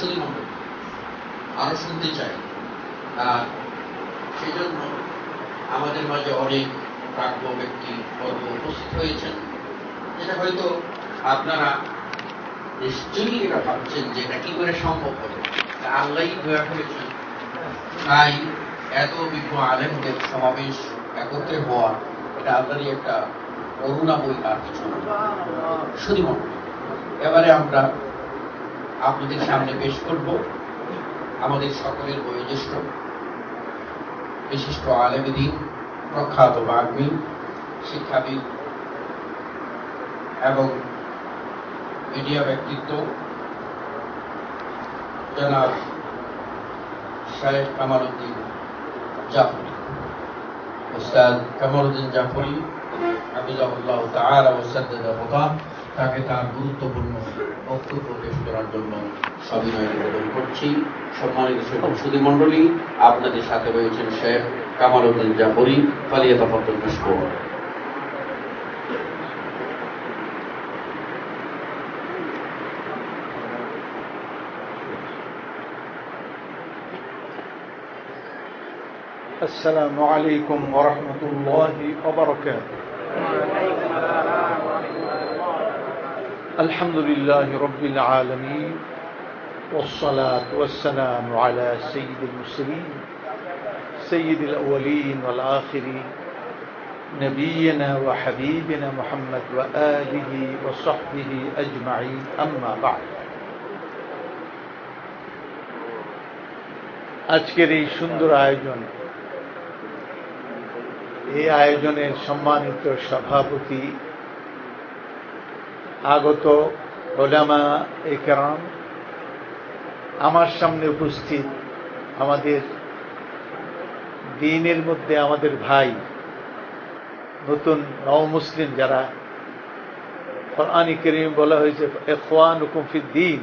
শুধু আরও শুনতে চাই আর সেই জন্য আমাদের মাঝে অনেক প্রাজ্ঞ ব্যক্তি বর্গ উপস্থিত হয়েছেন। যেটা হয়তো আপনারা নিশ্চয়ই এটা ভাবছেন যে এটা কি করে সম্ভব হবে। আল্লাহ দয়া করেছেন। তাই এত বিজ্ঞ আলেমদের সমাবেশ একত্রে হওয়া এটা আল্লাহরই একটা করুণা বই আর কিছু শুধু এবারে আমরা আপনাদের সামনে পেশ করব আমাদের সকলের বয়োজ্যেষ্ঠ, বিশিষ্ট আলেমদিন, প্রখ্যাত বাগ্মী, শিক্ষাবিদ এবং মিডিয়া ব্যক্তিত্ব জনাব শাহেদ কামালউদ্দিন জাফরি। উস্তাদ কামালউদ্দিন জাফরি, হাফিজাহুল্লাহ তাআলা ওয়া সাদ্দাদা হুদা তাকে তার গুরুত্বপূর্ণ বক্তব্য পেশ করার জন্য সবিনয় নিবেদন করছি সম্মানিত সুধী মণ্ডলী আপনাদের সাথে রয়েছেন শেখ কামালউদ্দিন জাফরি ফালিয়া তফাদ্দল মশকুর السلام عليكم ورحمة الله وبركاته الحمد لله رب العالمين والصلاة والسلام على سيد المرسلين سيد الأولين والآخرين نبينا وحبيبنا محمد وآله وصحبه أجمعين أما بعد আজকের এই সুন্দর আয়োজন এই আয়োজনের সম্মানিত সভাপতি আগত ওলামা একরাম আমার সামনে উপস্থিত আমাদের দিনের মধ্যে আমাদের ভাই, নতুন মুসলিম যারা কোরআনী করিম বলা হয়েছে এখওয়ান হুকুমফির দিন।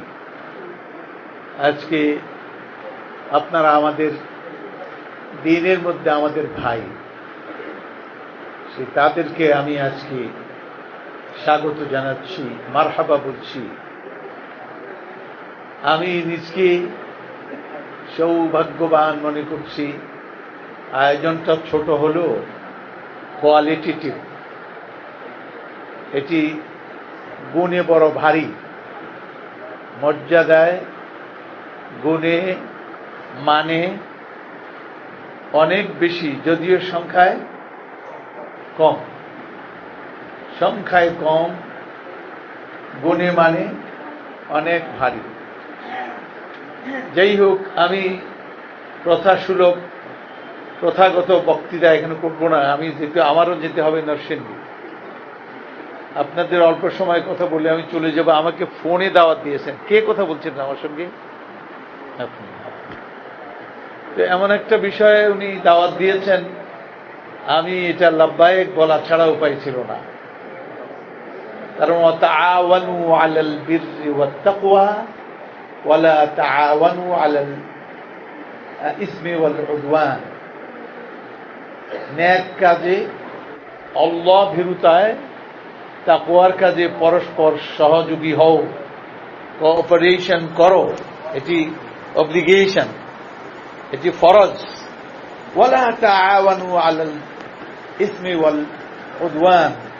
আজকে আপনারা আমাদের দিনের মধ্যে আমাদের ভাই, সে তাদেরকে আমি আজকে স্বাগত জানাচ্ছি, মারহাবা বলছি। আমি নিজকে সৌভাগ্যবান মনে করছি, আয়োজনটা ছোট হলেও কোয়ালিটিটিভ এটি গুণে বড় ভারী, মর্যাদায় গুণে মানে অনেক বেশি, যদিও সংখ্যায় কম। সংখ্যায় কম, গুণে মানে অনেক ভারী। যাই হোক, আমি প্রথাসুলভ, প্রথাগত বক্তৃতা এখানে করব না, আমি যেতে, আমারও যেতে হবে নরসিংদী। আপনাদের অল্প সময় কথা বলে আমি চলে যাব। আমাকে ফোনে দাওয়াত দিয়েছেন। কে কথা বলছেন আমার সঙ্গে? তো এমন একটা বিষয়ে উনি দাওয়াত দিয়েছেন। আমি এটা লাভবায়ক বলা ছাড়া উপায় ছিল না। কাজে, আল্লাহ ভীরুতায় তাকওয়ার কাজে পরস্পর সহযোগী হও কোঅপারেশন করো, এটি অব্লিগেশন এটি ফরজ। ওয়ালা তাআওয়ানু আলাল ইসমি ওয়াল উদওয়ান।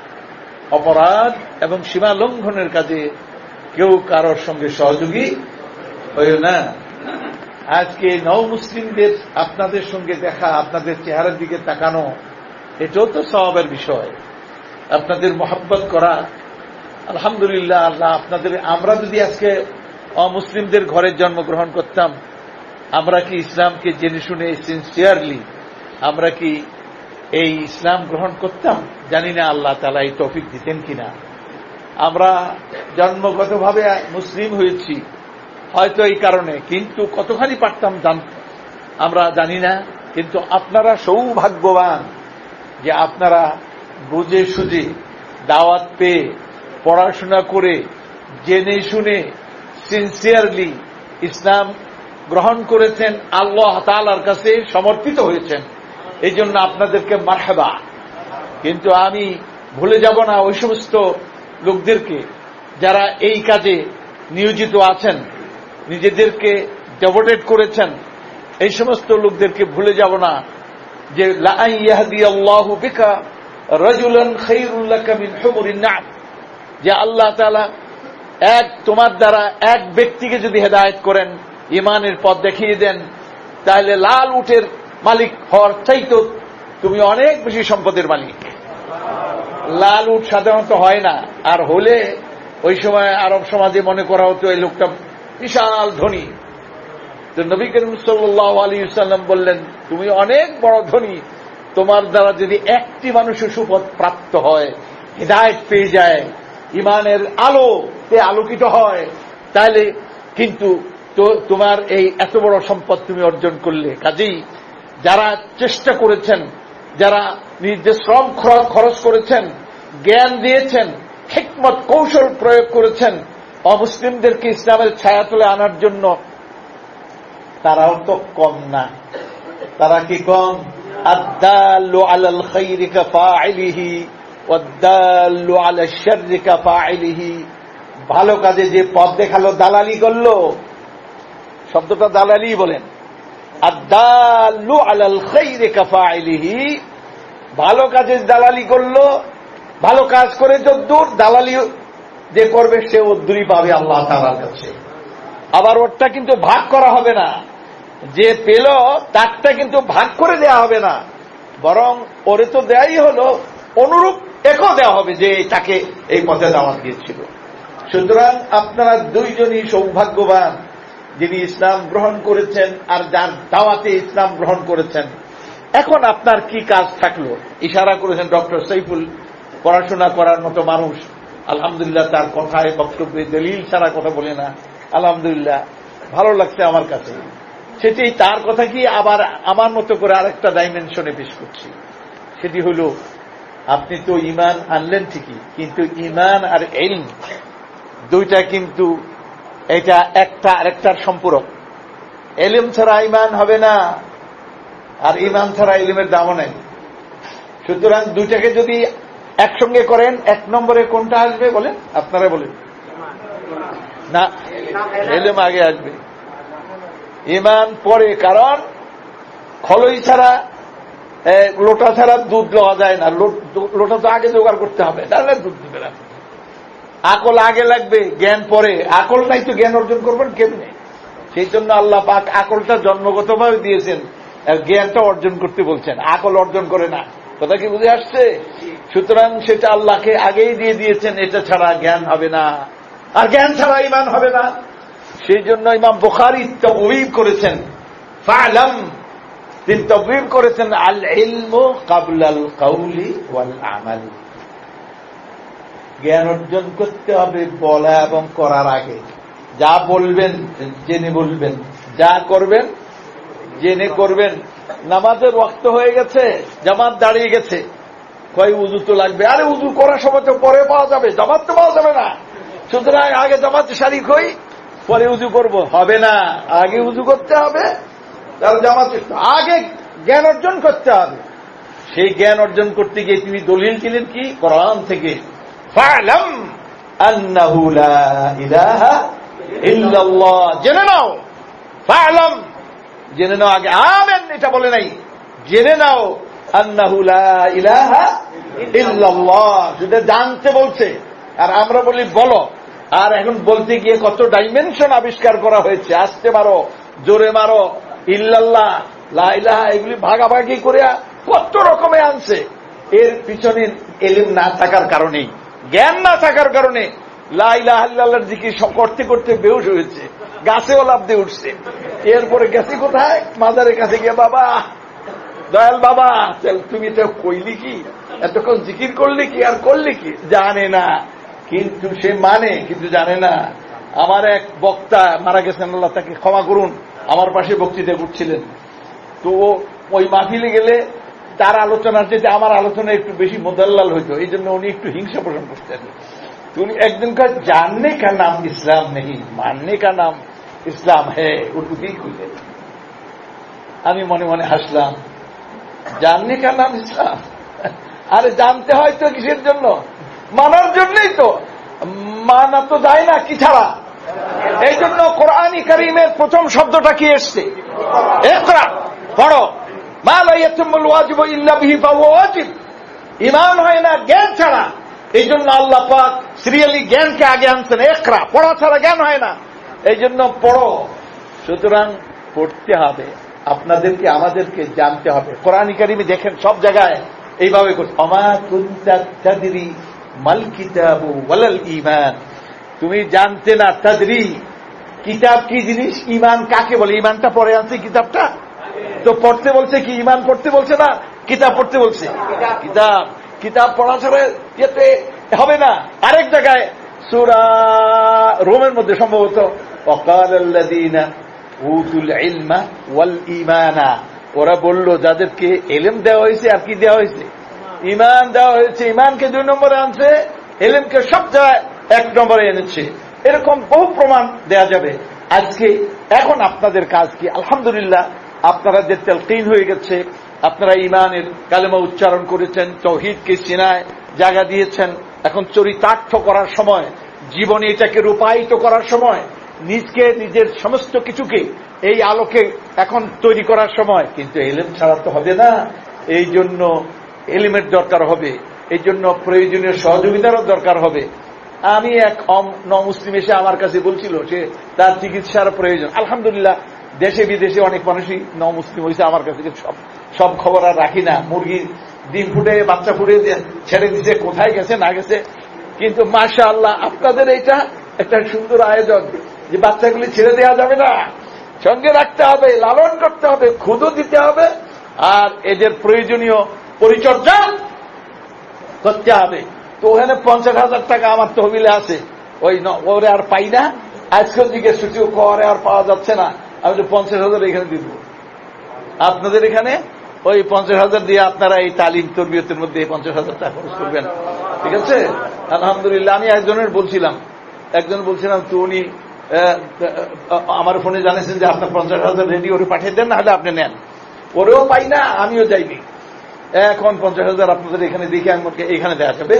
অপরাধ এবং সীমা লঙ্ঘনের কাজে কেউ কারোর সঙ্গে সহযোগী হইও না। আজকে নৌ মুসলিমদের আপনাদের সঙ্গে দেখা, আপনাদের চেহারার দিকে তাকানো, এটাও তো স্বভাবের বিষয়। আপনাদের মোহাব্বত করা, আলহামদুলিল্লাহ আল্লাহ আপনাদের, আমরা যদি আজকে অমুসলিমদের ঘরে জন্মগ্রহণ করতাম, আমরা কি ইসলামকে জেনে শুনে সিনসিয়ারলি আমরা কি এই ইসলাম গ্রহণ করতাম, জানি না আল্লাহ তালা এই তফিক দিতেন কিনা। আমরা জন্মগতভাবে মুসলিম হয়েছি, হয়তো এই কারণে, কিন্তু কতখানি পারতাম আমরা জানি না, কিন্তু আপনারা সৌভাগ্যবান যে আপনারা বুঝে সুঝে দাওয়াত পেয়ে পড়াশোনা করে জেনে শুনে সিনসিয়ারলি ইসলাম গ্রহণ করেছেন, আল্লাহ তালার কাছে সমর্পিত হয়েছেন। এই জন্য আপনাদেরকে মারহাবা। কিন্তু আমি ভুলে যাব না ওই সমস্ত লোকদেরকে যারা এই কাজে নিয়োজিত আছেন, নিজেদেরকে ডেভোটেড করেছেন। এই সমস্ত লোকদেরকে ভুলে যাব না যে যে আল্লাহ এক, তোমার দ্বারা এক ব্যক্তিকে যদি হেদায়ত করেন ইমানের পথ দেখিয়ে দেন, তাহলে লাল উটের মালিক হওয়ার চাইতো তুমি অনেক বেশি সম্পদের মালিক। লাল উঠ সাধারণত হয় না। আর হলে ওই সময় আরব সমাজে মনে করা হতো এই লোকটা বিশাল ধনী। তো নবী করিম সাল্লাহ আলী ইসাল্লাম বললেন, তুমি অনেক বড় ধনী। তোমার দ্বারা যদি একটি মানুষের সুপথ প্রাপ্ত হয়, হৃদায়ত পেয়ে যায় ইমানের আলো তে আলোকিত হয় তাহলে কিন্তু তোমার এই এত বড় সম্পদ তুমি অর্জন করলে। কাজেই যারা চেষ্টা করেছেন, যারা নিজের শ্রম খরচ করেছেন, জ্ঞান দিয়েছেন, হিকমত, কৌশল প্রয়োগ করেছেন, অমুসলিমদেরকে ইসলামের ছায়া তুলে আনার জন্য, তারাও তো কম না। তারা কি কম? আদাল্লু আলাল খাইরি কাফাইলিহি ওয়াদাল্লু আলা শাররি কাফাইলিহি ভালো কাজে যে পথ দেখাল, দালালি করল, শব্দটা দালালি বলেন। আদাল্লু আলাল খাইরি কাফাইলিহি। ভালো কাজে দালালি করল, ভালো কাজ করে যদ্দূর দালালি যে করবে সে অদ্দুরই পাবে আল্লাহ তালার কাছে। আবার ওরটা কিন্তু ভাগ করা হবে না। যে পেল তারটা কিন্তু ভাগ করে দেয়া হবে না। বরং ওরে তো দেয়াই হলো, অনুরূপ একও দেওয়া হবে যে তাকে এই পথে দাওয়াত দিয়েছিল। সুতরাং আপনারা দুইজনই সৌভাগ্যবান। যিনি ইসলাম গ্রহণ করেছেন আর যার দাওয়াতে ইসলাম গ্রহণ করেছেন। এখন আপনার কি কাজ থাকল? ইশারা করেছেন, ডক্টর সৈফুল, পড়াশোনা করার মতো মানুষ। আলহামদুলিল্লাহ তার কথায় বক্তব্যে দলিল ছাড়া কথা বলে না। আলহামদুলিল্লাহ, ভালো লাগছে আমার কাছে। সেটি তার কথা কি আবার আমার মতো করে আরেকটা ডাইমেনশনে পেশ করছি। সেটি হল, আপনি তো ইমান আনলেন ঠিকই, কিন্তু ইমান আর এলম দুইটা কিন্তু এটা একটা আরেকটার সম্পূরক। এলিম ছাড়া ইমান হবে না, আর ইমান ছাড়া এলিমের দামও নেই। সুতরাং দুইটাকে যদি একসঙ্গে করেন, এক নম্বরে কোনটা আসবে বলেন? আপনারা বলেন। না, এলেম আগে আসবে। ইমান পরে, কারণ খলই ছাড়া লোটা ছাড়া দুধ লওয়া যায় না। লোটা তো আগে জোগাড় করতে হবে, তাহলে দুধ দিবে না আকল আগে লাগবে, জ্ঞান পরে। আকল নাই তো জ্ঞান অর্জন করবেন কেমনে? সেই জন্য আল্লাহ পাক আকলটা জন্মগতভাবে দিয়েছেন জ্ঞানটা অর্জন করতে বলছেন। আকল অর্জন করে না। কথা কি বুঝে আসছে? সুতরাং সেটা আল্লাহকে আগেই দিয়ে দিয়েছেন, এটা ছাড়া জ্ঞান হবে না। আর জ্ঞান ছাড়া ইমান হবে না। সেই জন্য ইমাম বুখারি তবিব করেছেন। ফালাম, তিনি তবিব করেছেন আল ইলম কাবলাল কাউলি ওয়াল আমাল জ্ঞান অর্জন করতে হবে বলা এবং করার আগে। যা বলবেন, জেনে বলবেন। যা করবেন, জেনে করবেন। নামাজের রক্ত হয়ে গেছে, জামাত দাঁড়িয়ে গেছে। কয় উজু তো লাগবে? আরে উজু করার সময় তো পরে পাওয়া যাবে, জামাত তো পাওয়া যাবে না। সুতরাং আগে জামাত শারিক হই, পরে উজু করব। হবে না। আগে উজু করতে হবে তার জামাত আগে জ্ঞান অর্জন করতে হবে। সেই জ্ঞান অর্জন করতে গিয়ে তিনি দলিল ছিলেন কি? কোরআন থেকে। জেনে নাও। ফালাম। জেনে নাও আগে আমেন, এটা বলে নাই। জেনে নাও ইলাহা শুধু জানতে বলছে, আর আমরা বলি বলো। আর এখন বলতে গিয়ে কত ডাইমেনশন আবিষ্কার করা হয়েছে। আসতে মারো জোরে মারো। ইল্লাল্লাহ লাইলাহা এগুলি ভাগাভাগি করে কত রকমে আনছে। এর পিছনে এলিম না থাকার কারণেই। জ্ঞান না থাকার কারণে লাইলাহাল্লাহর দিকে করতে করতে বেউস হয়েছে। গাছেও লাভ দিয়ে উঠছে। এরপরে গেছে কোথায়? মাজারের কাছে গিয়ে, বাবা, দয়াল বাবা তুমি তো কইলি কি? এতক্ষণ জিকির করলি কি আর করলি কি? জানে না। কিন্তু সে মানে কিন্তু জানে না। আমার এক বক্তা মারা গেছেন, আল্লাহ তাকে ক্ষমা করুন। আমার পাশে বক্তৃতা করছিলেন। তো ওই মাহফিলে গেলে তার আলোচনার যেতে আমার আলোচনা একটু বেশি মোদাল্লাল হইতো, এই জন্য উনি একটু হিংসা পোষণ করতেন। উনি একদিন কাজ জাননে কা নাম ইসলাম নেই, মাননে কা নাম ইসলাম হ্যাঁ উর্দু দিয়ে খুঁজে আমি মনে মনে হাসলাম, জাননি কার নাম ইসলাম? আরে জানতে হয় তো কিসের জন্য? মানার জন্যই তো। মানা তো যায় না, কি ছাড়া? এই জন্য কোরআন করিমের প্রথম শব্দটা কি এসছে? পড়ো। ওয়াজিব ইমান হয় না, জ্ঞান ছাড়া। এই জন্য আল্লাহ পাক সিরিয়ালি জ্ঞানকে আগে আনছেন একরা পড়া ছাড়া জ্ঞান হয় না। এই জন্য পড়ো। সুতরাং পড়তে হবে। আপনাদেরকে, আমাদেরকে জানতে হবে। কোরআন কারিমে দেখেন সব জায়গায় এইভাবে ইমান তুমি জানতে না তাদরি। কিতাব কি জিনিস? ইমান কাকে বলে? ইমানটা পরে আনছে কিতাবটা। তো পড়তে বলছে কি, ইমান পড়তে বলছে না? কিতাব পড়তে বলছে। কিতাব কিতাব পড়া ছাড়া হবে না। আরেক জায়গায় সুরা রোমের মধ্যে সম্ভবত ওরা বলল, যাদেরকে এলেম দেওয়া হয়েছে, আর কি দেওয়া হয়েছে? ইমান দেওয়া হয়েছে, ইমানকে দুই নম্বরে আনছে, এলেমকে সব জায়গায় এক নম্বরে এনেছে। এরকম বহু প্রমাণ দেয়া যাবে। আজকে, এখন আপনাদের কাজ কি? আলহামদুলিল্লাহ আপনারা যে তেলকিন হয়ে গেছে, আপনারা ইমানের কালেমা উচ্চারণ করেছেন, তৌহিদকে চিনায় জায়গা দিয়েছেন, এখন চরিতার্থ করার সময়, জীবনে এটাকে রূপায়িত করার সময়, নিজকে, নিজের সমস্ত কিছুকে এই আলোকে এখন তৈরি করার সময়। কিন্তু এলেম ছাড়া তো হবে না। এই জন্য এলিমের দরকার হবে। এই জন্য প্রয়োজনীয় সহযোগিতারও দরকার হবে। আমি এক মুসলিম এসে আমার কাছে বলছিল যে, তার চিকিৎসার প্রয়োজন। আলহামদুলিল্লাহ দেশে বিদেশে অনেক মানুষই ন মুসলিম হয়েছে, আমার কাছে সব সব খবর আর রাখি না। মুরগির ডিম ফুটে, বাচ্চা ফুটে ছেড়ে দিছে, কোথায় গেছে, না গেছে। কিন্তু মাসা আল্লাহ আপনাদের এইটা একটা সুন্দর আয়োজন যে বাচ্চাগুলি ছেড়ে দেওয়া যাবে না। সঙ্গে রাখতে হবে, লালন করতে হবে খুদও দিতে হবে, আর এদের প্রয়োজনীয় পরিচর্যা করতে হবে। তো ওখানে পঞ্চাশ হাজার টাকা আমার তহবিলে আছে। ওই ওরে আর পাই না। আজকের দিকে ছুটি করে আর পাওয়া যাচ্ছে না। আমি তো পঞ্চাশ হাজার এখানে দিব। আপনাদের এখানে? ওই পঞ্চাশ হাজার দিয়ে আপনারা এই তালিম তরবিয়তের মধ্যে পঞ্চাশ হাজার টাকা খরচ করবেন। ঠিক আছে? আলহামদুলিল্লাহ, আমি একজনের বলছিলাম। একজন বলছিলাম, তো উনি আমার ফোনে জানিয়েছেন যে আপনার পঞ্চাশ হাজার রেডি ওরে পাঠিয়ে দেন না হলে আপনি নেন। ওরেও পাই না, আমিও যাইনি এখন পঞ্চাশ হাজার আপনাদের এখানে দেখে আমাকে এখানে দেওয়া যাবে।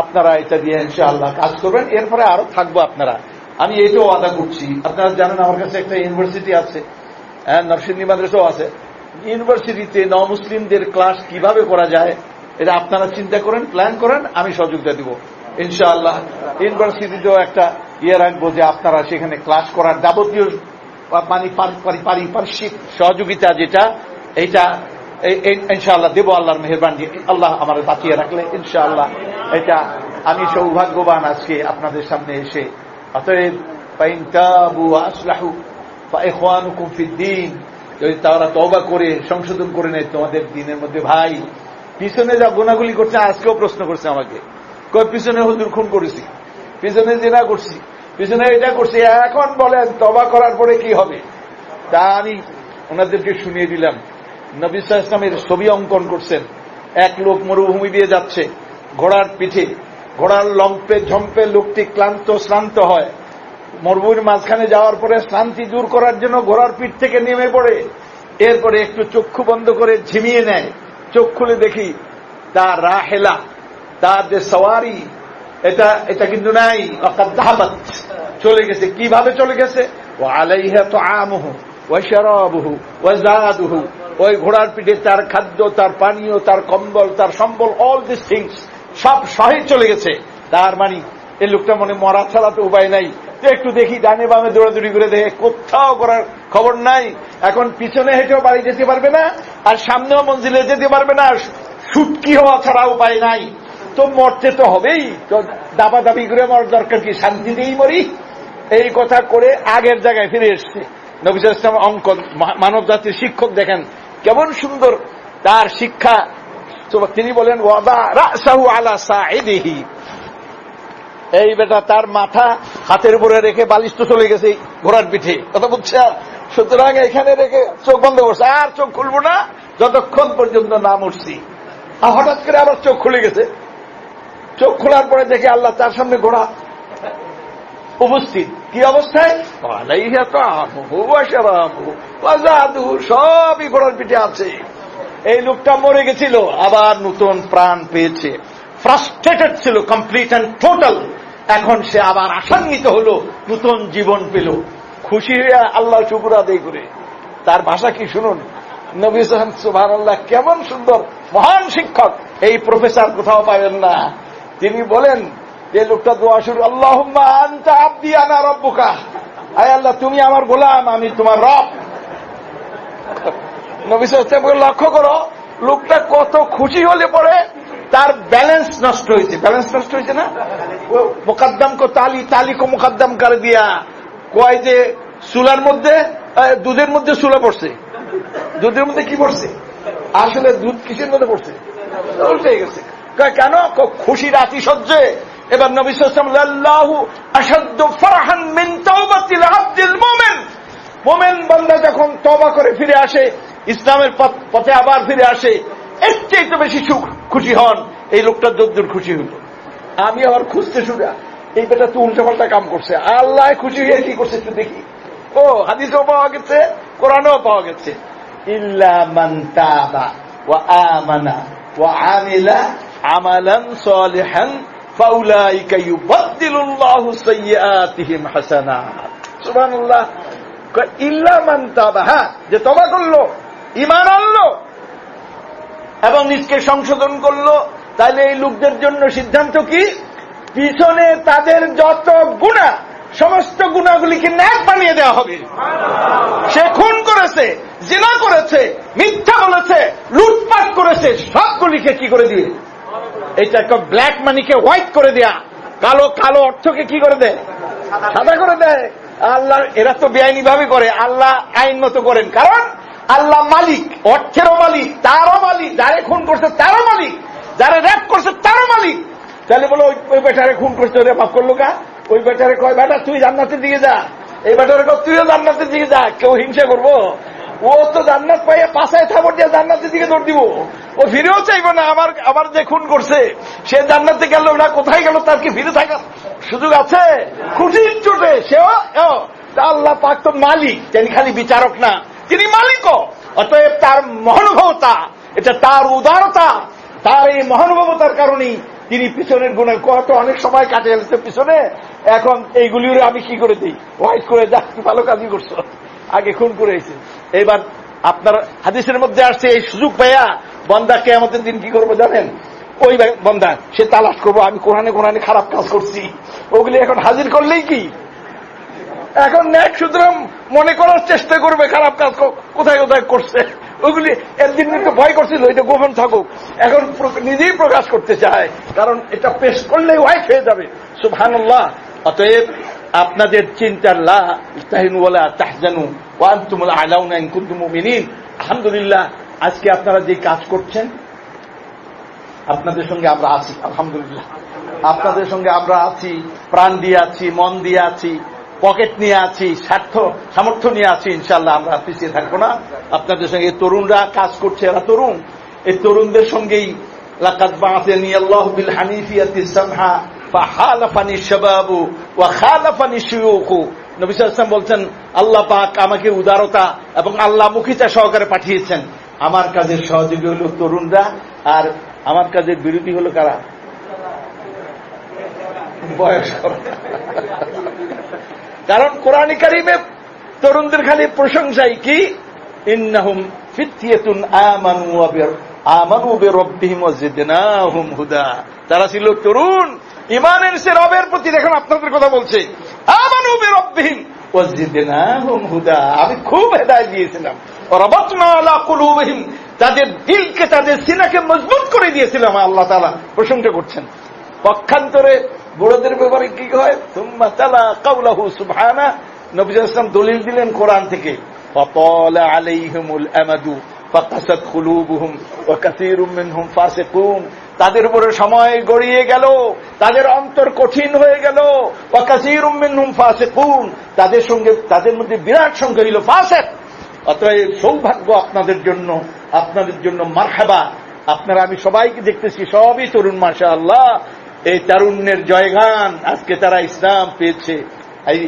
আপনারা এটা দিয়ে ইনশাআল্লাহ কাজ করবেন। এরপরে আরও থাকব আপনারা। আমি এইটাও আদা করছি। আপনারা জানেন আমার কাছে একটা ইউনিভার্সিটি আছে হ্যাঁ নরসিংদী মাদ্রাসাও আছে। ইউনিভার্সিটিতে ন মুসলিমদের ক্লাস কীভাবে করা যায়, এটা আপনারা চিন্তা করেন প্ল্যান করেন, আমি সহযোগিতা দিব। ইনশাআল্লাহ, ইউনিভার্সিটিতেও একটা ইয়ে রাখব যে আপনারা সেখানে ক্লাস করার যাবতীয় মানে পারিপার্শ্বিক সহযোগিতা যেটা, এইটা ইনশাআল্লাহ দেবো আল্লাহর মেহরবানি, আল্লাহ আমার বাঁচিয়ে রাখলে ইনশাআল্লাহ। এটা আমি সৌভাগ্যবান আজকে আপনাদের সামনে এসে অতএব আসলাহু যদি তারা তবা করে, সংশোধন করে নেয়, তোমাদের দিনের মধ্যে ভাই, পিছনে যা গোনাগুলি করছে, আজকেও প্রশ্ন করছে আমাকে। কয় পিছনে হুজুর খুন করেছি? পিছনে জেনা করছি? পিছনে এটা করছি? এখন বলেন তবা করার পরে কি হবে? তা আমি ওনাদেরকে শুনিয়ে দিলাম। নবী ইসলামের ছবি অঙ্কন করছেন। এক লোক মরুভূমি দিয়ে যাচ্ছে, ঘোড়ার পিঠে। ঘোড়ার লম্পে ঝম্পে লোকটি ক্লান্ত, শ্রান্ত হয়। মরুভূমির মাঝখানে যাওয়ার পরে শ্রান্তি দূর করার জন্য ঘোড়ার পিঠ থেকে নেমে পড়ে। এরপরে একটু চক্ষু বন্ধ করে ঝিমিয়ে নেয়। চোখ খুলে দেখি তার রাহেলা তার যে সওয়ারি, এটা এটা কিন্তু নাই। চলে গেছে। কীভাবে চলে গেছে? ও আলাইহা তো আমহু ওই শরাবহু ওই জাদুহু। ওই ঘোড়ার পিঠে তার খাদ্য, তার পানীয়, তার কম্বল, তার সম্বল অল দিস থিংস সব সহে চলে গেছে। তার মানে এই লোকটা মনে মরা ছাড়া তো উপায় নাই। তো একটু দেখি, ডানে বামে দৌড়াদৌড়ি করে দেখে কোথাও করার খবর নাই। এখন পিছনে হেঁটেও বাড়ি যেতে পারবে না, আর সামনেও মঞ্জিলে যেতে পারবে না। সুটকি হওয়া ছাড়া উপায় নাই। তো মরতে তো হবেই। তো দাবা দাবি করে মরার দরকার কি? শান্তি শান্তিতেই মরি। এই কথা করে আগের জায়গায় ফিরে এসছে। নবিস ইসলাম অঙ্কন মানব জাতির শিক্ষক দেখেন, কেমন সুন্দর তার শিক্ষা তিনি বলেন এই বেটা তার মাথা হাতের উপরে রেখে বালিশ তো চলে গেছে ঘোড়ার পিঠে। কথা বুঝছে? সুতরাং এখানে রেখে চোখ বন্ধ করছে। আর চোখ খুলবো না, যতক্ষণ পর্যন্ত না মরছি। আর হঠাৎ করে আবার চোখ খুলে গেছে। চোখ খোলার পরে দেখে আল্লাহ তার সামনে ঘোড়া উপস্থিত। কি অবস্থায়? সবই ঘোড়ার পিঠে আছে। এই লোকটা মরে গেছিল, আবার নতুন প্রাণ পেয়েছে। ফ্রাস্ট্রেটেড ছিল কমপ্লিট অ্যান্ড টোটাল এখন সে আবার আশান্বিত হল, নতুন জীবন পেল। খুশি হয়ে আল্লাহ শুকুর আদায় করে। তার ভাষা কি শুনুন? নবী সুহান আল্লাহ কেমন সুন্দর, মহান শিক্ষক। এই প্রফেসর কোথাও পাবেন না। তিনি বলেন যে লোকটা দোয়া শুরু আল্লাহ আনতা আব্দি, আনা রব্বুকা। আয় আল্লাহ, তুমি আমার গোলাম, আমি তোমার রব। নবী সাহেব লক্ষ্য করো, লোকটা কত খুশি হলে পরে তার ব্যালেন্স নষ্ট হয়েছে। ব্যালেন্স নষ্ট হয়েছে না? মোকাদ্দম কো তালি তালি কো মোকাদ্দম করে দিয়া। কয় যে চুলার মধ্যে দুধের মধ্যে চুলা পড়ছে। দুধের মধ্যে কি পড়ছে? আসলে দুধ কিসের মধ্যে পড়ছে? উল্টে গেছে। কেন? খুশির আতিশয্যে। এবার নবী আব্দুল মুমিন। মোমেন যখন তবা করে ফিরে আসে ইসলামের পথে আবার ফিরে আসে, এর চেয়ে বেশি সুখ খুশি হন, এই লোকটা যদ্দুর খুশি হল আমি আবার খুঁজতে শুরু এই বেটা তো উল্টা পাল্টা কাম করছে। আল্লাহ খুশি হয়ে কি করছে একটু দেখি। ও, হাদিসও পাওয়া গেছে, কোরআনও পাওয়া গেছে। ইল্লা হ্যাঁ যে তবা করল ইমান আনলো এবং নিজকে সংশোধন করল তাহলে এই লোকদের জন্য সিদ্ধান্ত কি? পিছনে তাদের যত গুণা সমস্ত গুণাগুলিকে ন্যাক বানিয়ে দেওয়া হবে। সে খুন করেছে, জিনা করেছে, মিথ্যা বলেছে, লুটপাট করেছে, সবগুলিকে কি করে দিয়ে? এটা একটা ব্ল্যাক মানিকে হোয়াইট করে দেয়া। কালো কালো অর্থকে কি করে দেয়? সাদা করে দেয়। আল্লাহ, এরা তো বেআইনি ভাবে করে, আল্লাহ আইন মতো করেন। কারণ আল্লাহ মালিক, অর্থেরও মালিক, তারও মালিক, যারে খুন করছে তারও মালিক, যারা র্যাপ করছে তারও মালিক। তাহলে বলো, ওই বেটারে খুন করছে রে মাফ করল কা ওই বেটারে কয়, বেটা, তুই জান্নাতের দিকে যা। এই বেটারে কয়, তুইও জান্নাতের দিকে যা, কেউ হিংসা করব? ও তো জান্নাত পাইয়ে পাশায় থাপর দিয়ে জান্নাতের দিকে দৌড় দিব। ও ফিরেও চাইব না, আমার আমার যে খুন করছে, সে জান্নাতে গেল ওরা কোথায় গেল, তার কি ফিরে থাকার সুযোগ আছে? খুশির চোটে, সেও আল্লাহ পাক তো মালিক তিনি খালি বিচারক না। তিনি মালিকও অতএব তার মহানুভবতা, এটা তার উদারতা, তার এই মহানুভবতার কারণেই তিনি পিছনের গুণের কত অনেক সময় কাটে গেছে পিছনে। এখন এইগুলির আমি কি করে দিই? হোয়াইট করে যা ভালো কাজই করছ। আগে খুন করে করেছে এবার আপনার হাদিসের মধ্যে আসছে এই সুযোগ পাইয়া বন্দা কেমতের দিন কি করব জানেন? ওই বন্দা, সে তালাশ করব, আমি কোরআনে কোরআনে খারাপ কাজ করছি। ওগুলি এখন হাজির করলেই কি? এখন ন্যাক সুতরাং মনে করার চেষ্টা করবে খারাপ কাজ কোথায় কোথায় করছে। ওইগুলি একদিন কিন্তু ভয় করছিল এটা গোপন থাকুক। এখন নিজেই প্রকাশ করতে চায়, কারণ এটা পেশ করলেই হোয়াইট হয়ে যাবে। সুবহানাল্লাহ। অতএব আপনাদের চিন্তার লা তাহিনু বলা তাহজানু ওয়ান তুমুল আলাউনা ইনকুন্তুম মুমিনিন। আলহামদুলিল্লাহ, আজকে আপনারা যে কাজ করছেন, আপনাদের সঙ্গে আমরা আছি, আলহামদুলিল্লাহ। আপনাদের সঙ্গে আমরা আছি, প্রাণ দিয়ে আছি, মন দিয়ে আছি। পকেট নিয়ে আছি, স্বার্থ, সামর্থ্য নিয়ে আছি ইনশাল্লাহ আমরা পিছিয়ে থাকব না। আপনাদের সঙ্গে তরুণরা কাজ করছে, এরা তরুণ। এই তরুণদের সঙ্গেই সাল্লাল্লাহু বলছেন, আল্লাহ পাক আমাকে উদারতা এবং আল্লাহ মুখিতা সহকারে পাঠিয়েছেন। আমার কাজের সহযোগী হলো তরুণরা, আর আমার কাজের বিরোধী হলো কারা? বয়স্ক কারণ কোরআন কারিমে তরুণদের খালি প্রশংসাই কি? ইন্নাহুম ফিতিয়াতুন আমানু আমানু হুদা। তারা ছিল তরুণ ইমান এনেছে রবের প্রতি, দেখুন আপনাদের কথা বলছে। আমানু ওয়াজিদনাহুম হুদা। আমি খুব হেদায়েত দিয়েছিলাম। রবাতনা তাদের দিলকে, তাদের সিনাকে মজবুত করে দিয়েছিলাম, আল্লাহ তাআলা প্রশংসা করছেন। পক্ষান্তরে বুড়োদের ব্যাপারে কি হয় তুম্মা তালা কাউলাহু সুবহানা নবীজ ইসলাম দলিল দিলেন কোরআন থেকে فطال عليهم الامد فقست قلوبهم وكثير منهم فاسقون তাদের উপরে সময় গড়িয়ে গেল তাদের অন্তর কঠিন হয়ে গেল ওয়াকাসির মিনহুম ফাসিকুন তাদের সঙ্গে তাদের মধ্যে বিরাট সংখ্যা হইল ফাসেক অতএব সৌভাগ্য আপনাদের জন্য আপনাদের জন্য মারহাবা আপনারা আমি সবাইকে দেখতেছি সবই তরুণ মাসা আল্লাহ এই তারুণ্যের জয়গান আজকে তারা ইসলাম পেয়েছে। এই,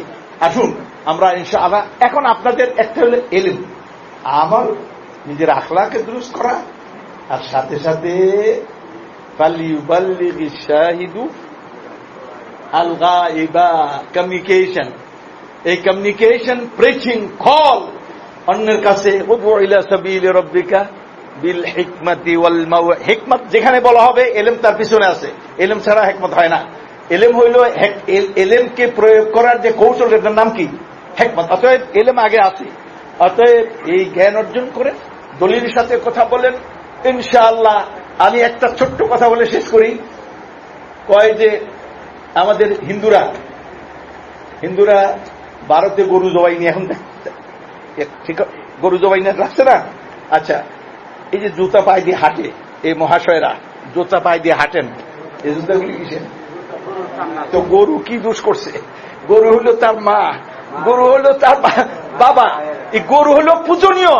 আসুন, আমরা এখন আপনাদের একটা হলো এলিম। আমার নিজের আখলাকে দুরুস্ত করা, আর সাথে সাথে কমিউনিকেশন এই কমিউনিকেশন প্রেচিং কল অন্যের কাছে রব্বিকা বিল হিকমতি ওয়াল হিকমত যেখানে বলা হবে, এলেম তার পিছনে আছে। এলেম ছাড়া হেকমত হয় না। এলেম হইল এলেমকে প্রয়োগ করার যে কৌশল, এটার নাম কি? হেকমত। অতএব এলেম আগে আছে। অতএব এই জ্ঞান অর্জন করে দলিলের সাথে কথা বলেন। ইনশাআল্লাহ, আমি একটা ছোট্ট কথা বলে শেষ করি। কয় যে আমাদের হিন্দুরা হিন্দুরা ভারতে গরু জবাই নিয়ে এখন গরু জবাই নিয়ে রাখছে না? আচ্ছা এই যে জুতা পায়ে দিয়ে হাঁটে, এই মহাশয়রা জুতা পায়ে দিয়ে হাঁটেন, এই জুতাগুলি কিসের? তো গরু কি দোষ করছে? গরু হলো তার মা, গরু হলো তার বাবা, এই গরু হলো পূজনীয়।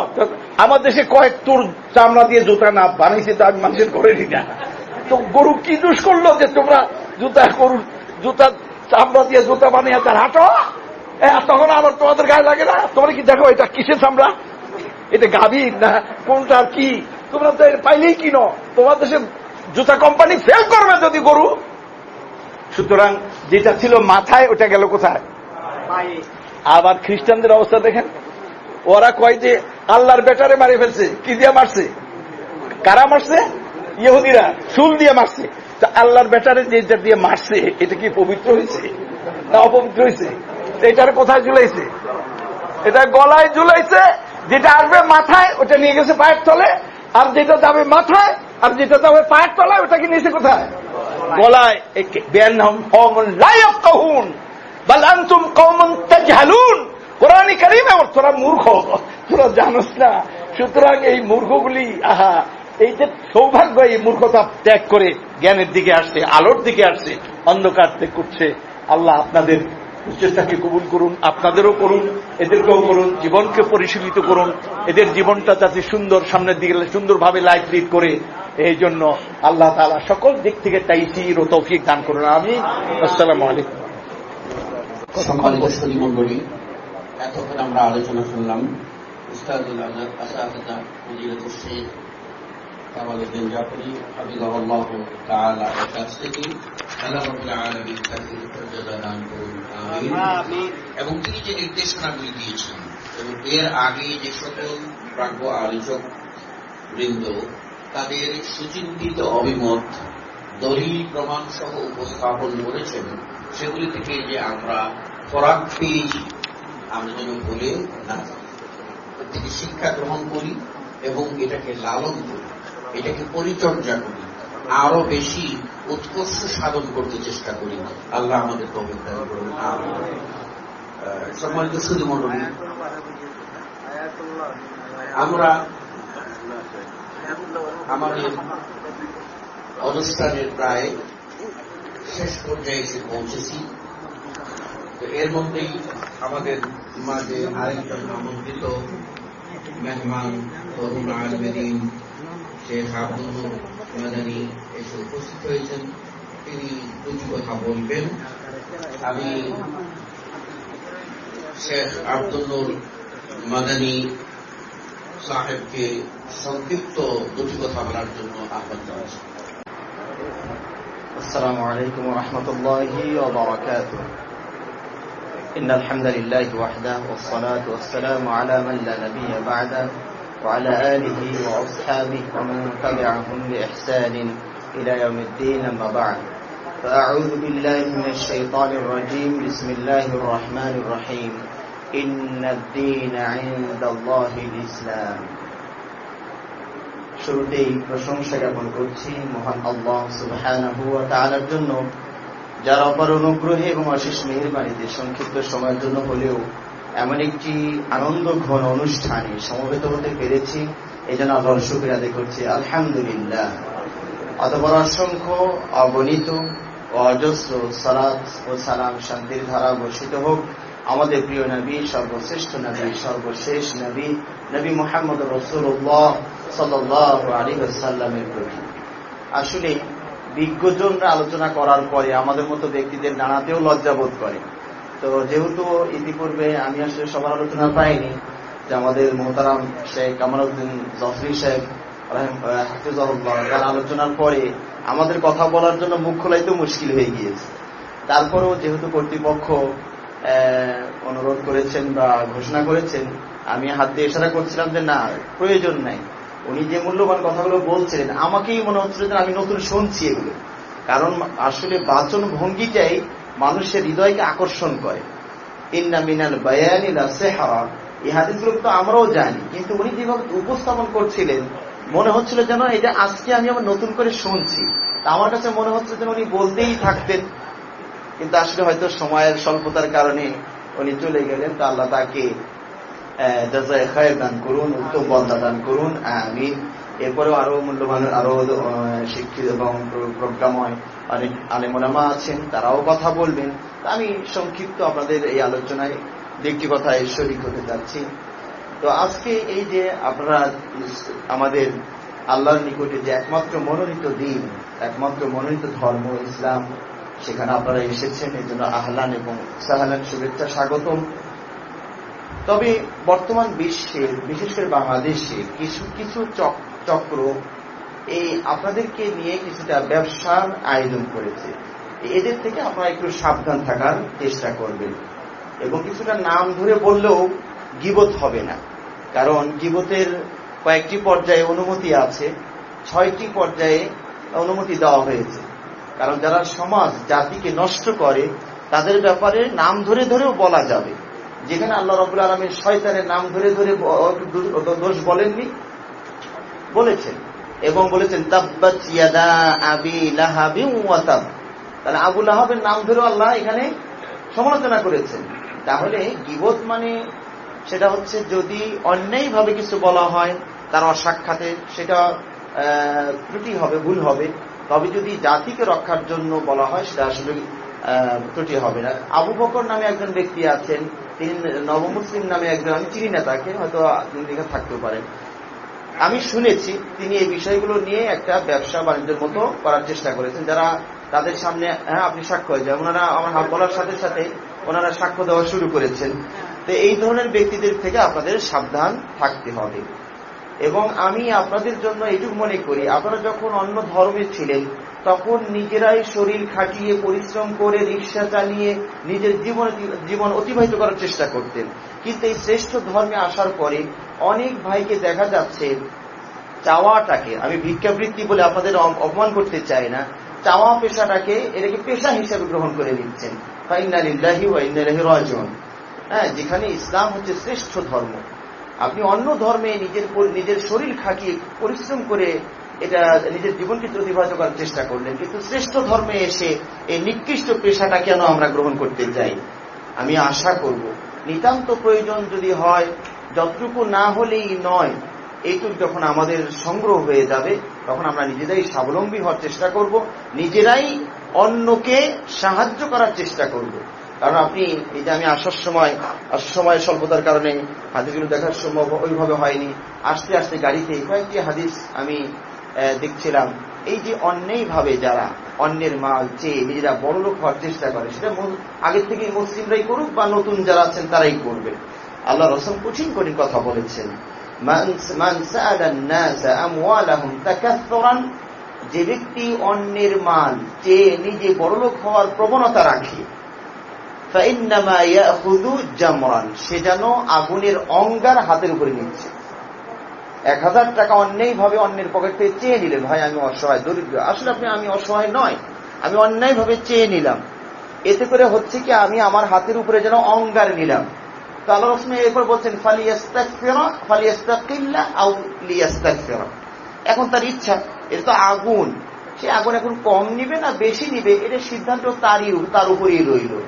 আমার দেশে কয়েক তোর চামড়া দিয়ে জুতা না বানিয়েছে তো আমি মানুষের করে না তো গরু কি দোষ করল যে তোমরা জুতা গরুর, জুতা চামড়া দিয়ে জুতা বানিয়ে তার হাঁটো? তখন আমার তোমাদের গায়ে লাগে না? তোমরা কি দেখো এটা কিসের চামড়া? এটা গাভীর না? কোনটা কি? তোমরা তো পাইলেই কিনো। তোমার দেশে জুতা কোম্পানি ফেল করবে যদি গরু। সুতরাং যেটা ছিল মাথায় ওটা গেল কোথায়? আবার খ্রিস্টানদের অবস্থা দেখেন। ওরা কয় যে আল্লাহর বেটারে মারি ফেলছে। কি দিয়ে মারছে? কারা মারছে? ইহুদিরা। চুল দিয়ে মারছে। তা আল্লাহর বেটারে যেটা দিয়ে মারছে এটা কি পবিত্র হয়েছে? না অপবিত্র হয়েছে? এটার কোথায় ঝুলাইছে। এটা গলায় ঝুলাইছে যেটা আসবে মাথায়, ওটা নিয়ে গেছে পায়ের তলে, আর যেটা যাবে মাথায়, আর যেটা যাবে পায়ের তলায়, ওটাকে নিয়েছে কোথায়? কৌমন তোরা মূর্খ, তোরা জানোস না। সুতরাং এই আহা, এই যে সৌভাগ্য, এই ত্যাগ করে জ্ঞানের দিকে আসছে, আলোর দিকে আসছে, অন্ধকার ত্যাগ করছে। আল্লাহ আপনাদের চেষ্টাকে কবুল করুন, আপনাদেরও করুন, এদেরকেও করুন, জীবনকে পরিশীলিত করুন, এদের জীবনটা যাতে সুন্দর সামনের দিকে, সুন্দরভাবে লাইফ লিড করে, এই জন্য আল্লাহ তালা সকল দিক থেকে তাইসির ও তৌফিক দান করুন আমি আসসালাম আলাইকুম। এতক্ষণ আমরা আলোচনা শুনলাম উস্তাদুল আসাদা ফজিলতুল শেখ কামালউদ্দিন জাফরি এর কাছ থেকে। আল্লাহ রাব্বুল তাকে দান করুন এবং তিনি যে নির্দেশনাগুলি দিয়েছেন এবং এর আগে যে সকল প্রাজ্ঞ আলোচক বৃন্দ তাদের সুচিন্তিত অভিমত দলিল প্রমাণ সহ উপস্থাপন করেছেন সেগুলি থেকে যে আমরা ফরাক পেয়েছি আমরা যেন বলে না থেকে শিক্ষা গ্রহণ করি এবং এটাকে লালন করি এটাকে পরিচর্যা করি। আরও বেশি উৎকর্ষ সাধন করতে চেষ্টা করি। আল্লাহ আমাদের অভিজ্ঞতা করুন। সম্মানিত সুদী মন্ডলী আমরা আমাদের অনুষ্ঠানের প্রায় শেষ পর্যায়ে এসে পৌঁছেছি। তো এর মধ্যেই আমাদের মাঝে আরেকজন আমন্ত্রিত মেহমান, তরুণ আলমেদিন, শেখ আব্দুল মাদানী এসে উপস্থিত হয়েছেন তিনি দুটি কথা বলবেন আমি শেখ আব্দুল মাদানী সাহেবকে সংক্ষিপ্ত দুটি কথা বলার জন্য আহ্বান জানাচ্ছি السلام عليكم ورحمة الله وبركاته إن الحمد لله وحده والصلاة والسلام على من لا نبي بعده وعلى آله وأصحابه ومن تبعهم بإحسان إلى يوم الدين أما بعد فأعوذ بالله من الشيطان الرجيم بسم الله الرحمن الرحيم إن الدين عند الله الإسلام শুরুতেই প্রশংসা জ্ঞাপন করছি মহান আল্লাহ সুবহানাহু ওয়া তাআলার জন্য যার অপার অনুগ্রহে এবং অশেষ মেহেরবাণীতে সংক্ষিপ্ত সময়ের জন্য হলেও এমন একটি আনন্দ ঘন অনুষ্ঠানে সমবেত হতে পেরেছি। এই জন্য আল্লাহর শুক্রিয়া আদায় করছি, আলহামদুলিল্লাহ। অতপর অসংখ্য অগণিত ও অজস্র সালাত ও সালাম শান্তির ধারা বর্ষিত হোক। আমাদের প্রিয় নবী, সর্বশ্রেষ্ঠ নবী, সর্বশেষ নবী নবী মোহাম্মদ রসুল্লাহ সাল্লাহ আলী সাল্লামের প্রতি। আসলে বিজ্ঞজনরা আলোচনা করার পরে আমাদের মতো ব্যক্তিদের জানাতেও লজ্জাবোধ করে। তো যেহেতু ইতিপূর্বে আমি আসলে সবার আলোচনা পাইনি যে আমাদের মোহতারাম শেখ কামালউদ্দিন জফরি শেখ তার আলোচনার পরে আমাদের কথা বলার জন্য মুখ খোলাইতেও মুশকিল হয়ে গিয়েছে। তারপরেও যেহেতু কর্তৃপক্ষ অনুরোধ করেছেন বা ঘোষণা করেছেন, আমি হাত দিয়ে ইশারা করছিলাম যে না, প্রয়োজন নাই। উনি যে মূল্যবান কথাগুলো বলছিলেন, আমাকেই মনে হচ্ছিল যে আমি নতুন শুনছি এগুলো। কারণ আসলে বাচন ভঙ্গিটাই মানুষের হৃদয়কে আকর্ষণ করে। ইন্না মিনাল বায়ানিলা সেহারা। এই হাদিসগুলো তো আমরাও জানি, কিন্তু উনি যেভাবে উপস্থাপন করছিলেন, মনে হচ্ছিল যেন এটা আজকে আমি আবার নতুন করে শুনছি। তা আমার কাছে মনে হচ্ছে যেন উনি বলতেই থাকতেন। কিন্তু আসলে হয়তো সময়ের স্বল্পতার কারণে উনি চলে গেলেন। তো আল্লাহ তাকে দান করুন, উত্তম বন্দা দান করুন। আমি এরপরেও আরও মূল্যবান, আরও শিক্ষিত এবং প্রজ্ঞাময় অনেক আলেমোলামা আছেন, তারাও কথা বলবেন। আমি সংক্ষিপ্ত আপনাদের এই আলোচনায় একটি কথায় শরিক হতে যাচ্ছি। তো আজকে এই যে আপনারা, আমাদের আল্লাহর নিকটে যে একমাত্র মনোনীত দিন, একমাত্র মনোনীত ধর্ম, ইসলাম, সেখানে আপনারা এসেছেন এই জন্য আহলান এবং সাহালান, শুভেচ্ছা, স্বাগতম। তবে বর্তমান বিশ্বে, বিশেষ করে বাংলাদেশে কিছু কিছু চক্র এই আপনাদেরকে নিয়ে কিছুটা ব্যবসার আয়োজন করেছে। এদের থেকে আপনারা একটু সাবধান থাকার চেষ্টা করবেন। এবং কিছুটা নাম ধরে বললেও গিবত হবে না। কারণ গিবতের কয়েকটি পর্যায়ে অনুমতি আছে, ছয়টি পর্যায়ে অনুমতি দেওয়া হয়েছে। কারণ যারা সমাজ, জাতিকে নষ্ট করে, তাদের ব্যাপারে নাম ধরে ধরেও বলা যাবে। যেখানে আল্লাহ রবুল আলমের শয়তানের নাম ধরে ধরে দোষ বলেননি বলেছেন। এবং বলেছেন তাহলে আবু লাহাবের নাম ধরেও আল্লাহ এখানে সমালোচনা করেছেন। তাহলে গিবত মানে সেটা হচ্ছে যদি অন্যায় ভাবে কিছু বলা হয়, তার অসাক্ষাতে সেটা ত্রুটি হবে, ভুল হবে। তবে যদি জাতিকে রক্ষার জন্য বলা হয়, সেটা আসলে ত্রুটি হবে না। আবু বকর নামে একজন ব্যক্তি আছেন, তিনি নবমুসলিম নামে একজন, আমি চিনি না তাকে, হয়তো দিকে থাকতেও পারেন। আমি শুনেছি তিনি এই বিষয়গুলো নিয়ে একটা ব্যবসা বাণিজ্যের মতো করার চেষ্টা করেছেন। যারা তাদের সামনে হ্যাঁ আপনি সাক্ষ্য হয়ে যায় ওনারা আমার হাত বলার সাথে সাথে ওনারা সাক্ষ্য দেওয়া শুরু করেছেন। তো এই ধরনের ব্যক্তিদের থেকে আপনাদের সাবধান থাকতে হবে। এবং আমি আপনাদের জন্য এটুকু মনে করি, আপনারা যখন অন্য ধর্মে ছিলেন, তখন নিজেরাই শরীর খাটিয়ে, পরিশ্রম করে, রিক্সা চালিয়ে নিজের জীবন জীবন অতিবাহিত করার চেষ্টা করতেন। কিন্তু এই শ্রেষ্ঠ ধর্মে আসার পরে অনেক ভাইকে দেখা যাচ্ছে চাওয়াটাকে, আমি ভিক্ষাবৃত্তি বলে আপনাদের অপমান করতে চাই না, চাওয়া পেশাটাকে এটাকে পেশা হিসেবে গ্রহণ করে নিচ্ছেন। হ্যাঁ যেখানে ইসলাম হচ্ছে শ্রেষ্ঠ ধর্ম। আপনি অন্য ধর্মে নিজের নিজের শরীর খাটিয়ে পরিশ্রম করে এটা নিজের জীবনকে অতিবাহিত করার চেষ্টা করলেন, কিন্তু শ্রেষ্ঠ ধর্মে এসে এই নিকৃষ্ট পেশাটা কেন আমরা গ্রহণ করতে যাই আমি আশা করব নিতান্ত প্রয়োজন যদি হয়, যতটুকু না হলেই নয়, এইটুকু যখন আমাদের সংগ্রহ হয়ে যাবে, তখন আমরা নিজেরাই স্বাবলম্বী হওয়ার চেষ্টা করব, নিজেরাই অন্যকে সাহায্য করার চেষ্টা করব। কারণ আপনি, এই যে আমি আসার সময় সময় স্বল্পতার কারণে হাদিসগুলো দেখার সম্ভব ওইভাবে হয়নি। আসতে আসতে গাড়িতে কয়েকটি হাদিস আমি দেখছিলাম। এই যে অন্যায়ভাবে যারা অন্যের মাল চেয়ে নিজেরা বড় লোক হওয়ার চেষ্টা করে, সেটা আগের থেকে মুসলিমরাই করুক বা নতুন যারা আছেন তারাই করবে। আল্লাহ রসম কঠিন কঠিন কথা বলেছেন যে ব্যক্তি অন্যের মাল চেয়ে নিজে বড়লোক হওয়ার প্রবণতা রাখে সে যেন আগুনের অঙ্গার হাতের উপরে নিচ্ছে। এক হাজার টাকা অন্যায় ভাবে অন্যের পকেট থেকে চেয়ে নিলেন। ভাই, আমি অসহায়, দরিদ্র। আসলে আপনি, আমি অসহায় নয়। আমি অন্যায় ভাবে চেয়ে নিলাম। এতে করে হচ্ছে কি, আমি আমার হাতের উপরে যেন অঙ্গার নিলাম। তো আল্লাহ রসমি এরপর বলছেন এখন তার ইচ্ছা, এটা তো আগুন। সে আগুন এখন কম নিবে না, বেশি নিবে, এটা সিদ্ধান্ত তারই, তার উপরেই রইল।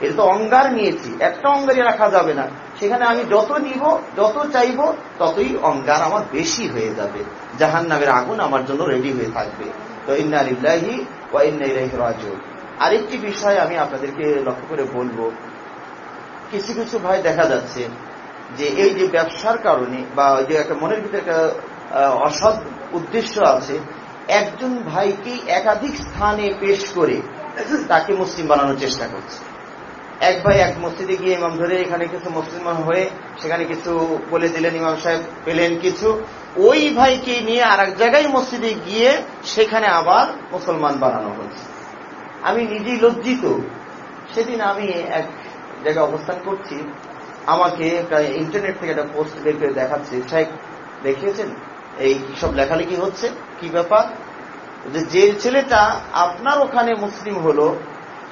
এটা তো অঙ্গার নিয়েছি, একটা অঙ্গারই রাখা যাবে না। সেখানে আমি যত নিব, যত চাইব, ততই অঙ্গার আমার বেশি হয়ে যাবে। জাহান নামের আগুন আমার জন্য রেডি হয়ে থাকবে। তো ইন্না ইন্নারিল্লাহি ও ইন্নাইলাহি রাজুল আরেকটি বিষয় আমি আপনাদেরকে লক্ষ্য করে বলব। কিছু কিছু ভাই দেখা যাচ্ছে যে এই যে ব্যবসার কারণে বা ওই যে একটা মনের ভিতরে একটা অসৎ উদ্দেশ্য আছে, একজন ভাইকে একাধিক স্থানে পেশ করে তাকে মুসলিম বানানোর চেষ্টা করছে। এক ভাই এক মসজিদে গিয়ে ইমাম ধরে এখানে কিছু মুসলিমান হয়ে সেখানে কিছু বলে দিলেন, ইমাম সাহেব পেলেন কিছু। ওই ভাইকে নিয়ে আর জায়গায় মসজিদে গিয়ে সেখানে আবার মুসলমান বানানো হয়েছে। আমি নিজেই লজ্জিত। সেদিন আমি এক জায়গায় অবস্থান করছি। আমাকে একটা ইন্টারনেট থেকে একটা পোস্ট বের করে দেখাচ্ছে। সাহেব, দেখিয়েছেন? এই সব লেখালেখি হচ্ছে? কি ব্যাপার? যে ছেলেটা আপনার ওখানে মুসলিম হলো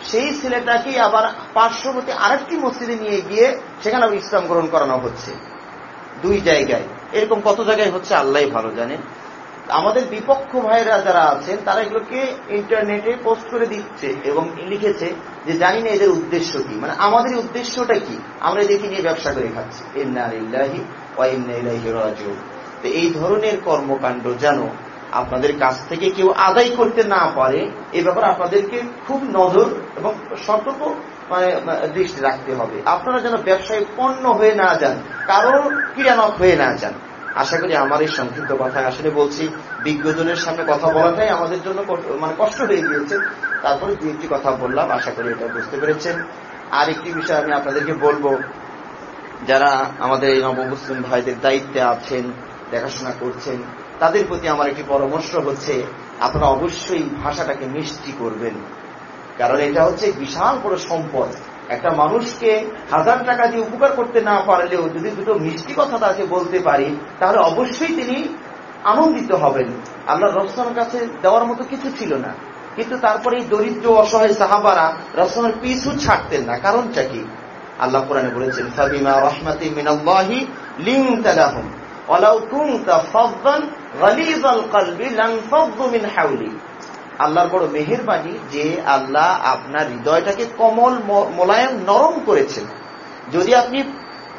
সেই ছেলেটাকে আবার পার্শ্ববর্তী আরেকটি মসজিদে নিয়ে গিয়ে সেখানে আবার ইসলাম গ্রহণ করানো হচ্ছে। দুই জায়গায়। এরকম কত জায়গায় হচ্ছে আল্লাহ ভালো জানেন আমাদের বিপক্ষ ভাইরা যারা আছেন, তারা এগুলোকে ইন্টারনেটে পোস্ট করে দিচ্ছে এবং লিখেছে যে জানি না এদের উদ্দেশ্য কি। মানে আমাদের উদ্দেশ্যটা কি? আমরা এদেরকে নিয়ে ব্যবসা করে খাচ্ছি। তো এই ধরনের কর্মকাণ্ড যেন আপনাদের কাছ থেকে কেউ আদায় করতে না পারে, এ ব্যাপারে আপনাদেরকে খুব নজর এবং সতর্ক মানে দৃষ্টি রাখতে হবে। আপনারা যেন ব্যবসায় পণ্য হয়ে না যান কারোর ক্রীড়ানক হয়ে না যান। আশা করি আমার এই সংক্ষিপ্ত কথা আসলে বলছি। বিজ্ঞজনের সামনে কথা বলাটাই আমাদের জন্য মানে কষ্ট হয়ে গিয়েছে। তারপরে দু একটি কথা বললাম, আশা করি এটা বুঝতে পেরেছেন। আর একটি বিষয় আমি আপনাদেরকে বলব। যারা আমাদের এই নবমুসলিম ভাইদের দায়িত্বে আছেন, দেখাশোনা করছেন তাদের প্রতি আমার একটি পরামর্শ হচ্ছে, আপনারা অবশ্যই ভাষাটাকে মিষ্টি করবেন। কারণ এটা হচ্ছে বিশাল বড় সম্পদ। একটা মানুষকে হাজার টাকা দিয়ে উপকার করতে না পারলেও যদি দুটো মিষ্টি কথা তাকে বলতে পারি, তাহলে অবশ্যই তিনি আনন্দিত হবেন। আল্লাহ রসনের কাছে দেওয়ার মতো কিছু ছিল না। কিন্তু তারপরে এই দরিদ্র, অসহায় সাহাবারা রসনের পিছু ছাড়তেন না। কারণটা কি? আল্লাহ কোরআনে বলেছেন সাবিমা রহমাতি মিনাল্লাহি লিং তালাহুম ওয়ালাউ কুনতা ফাদদান আল্লাহর বড় মেহেরবানি যে আল্লাহ আপনার হৃদয়টাকে কমল মোলায়েম নরম করেছেন। যদি আপনি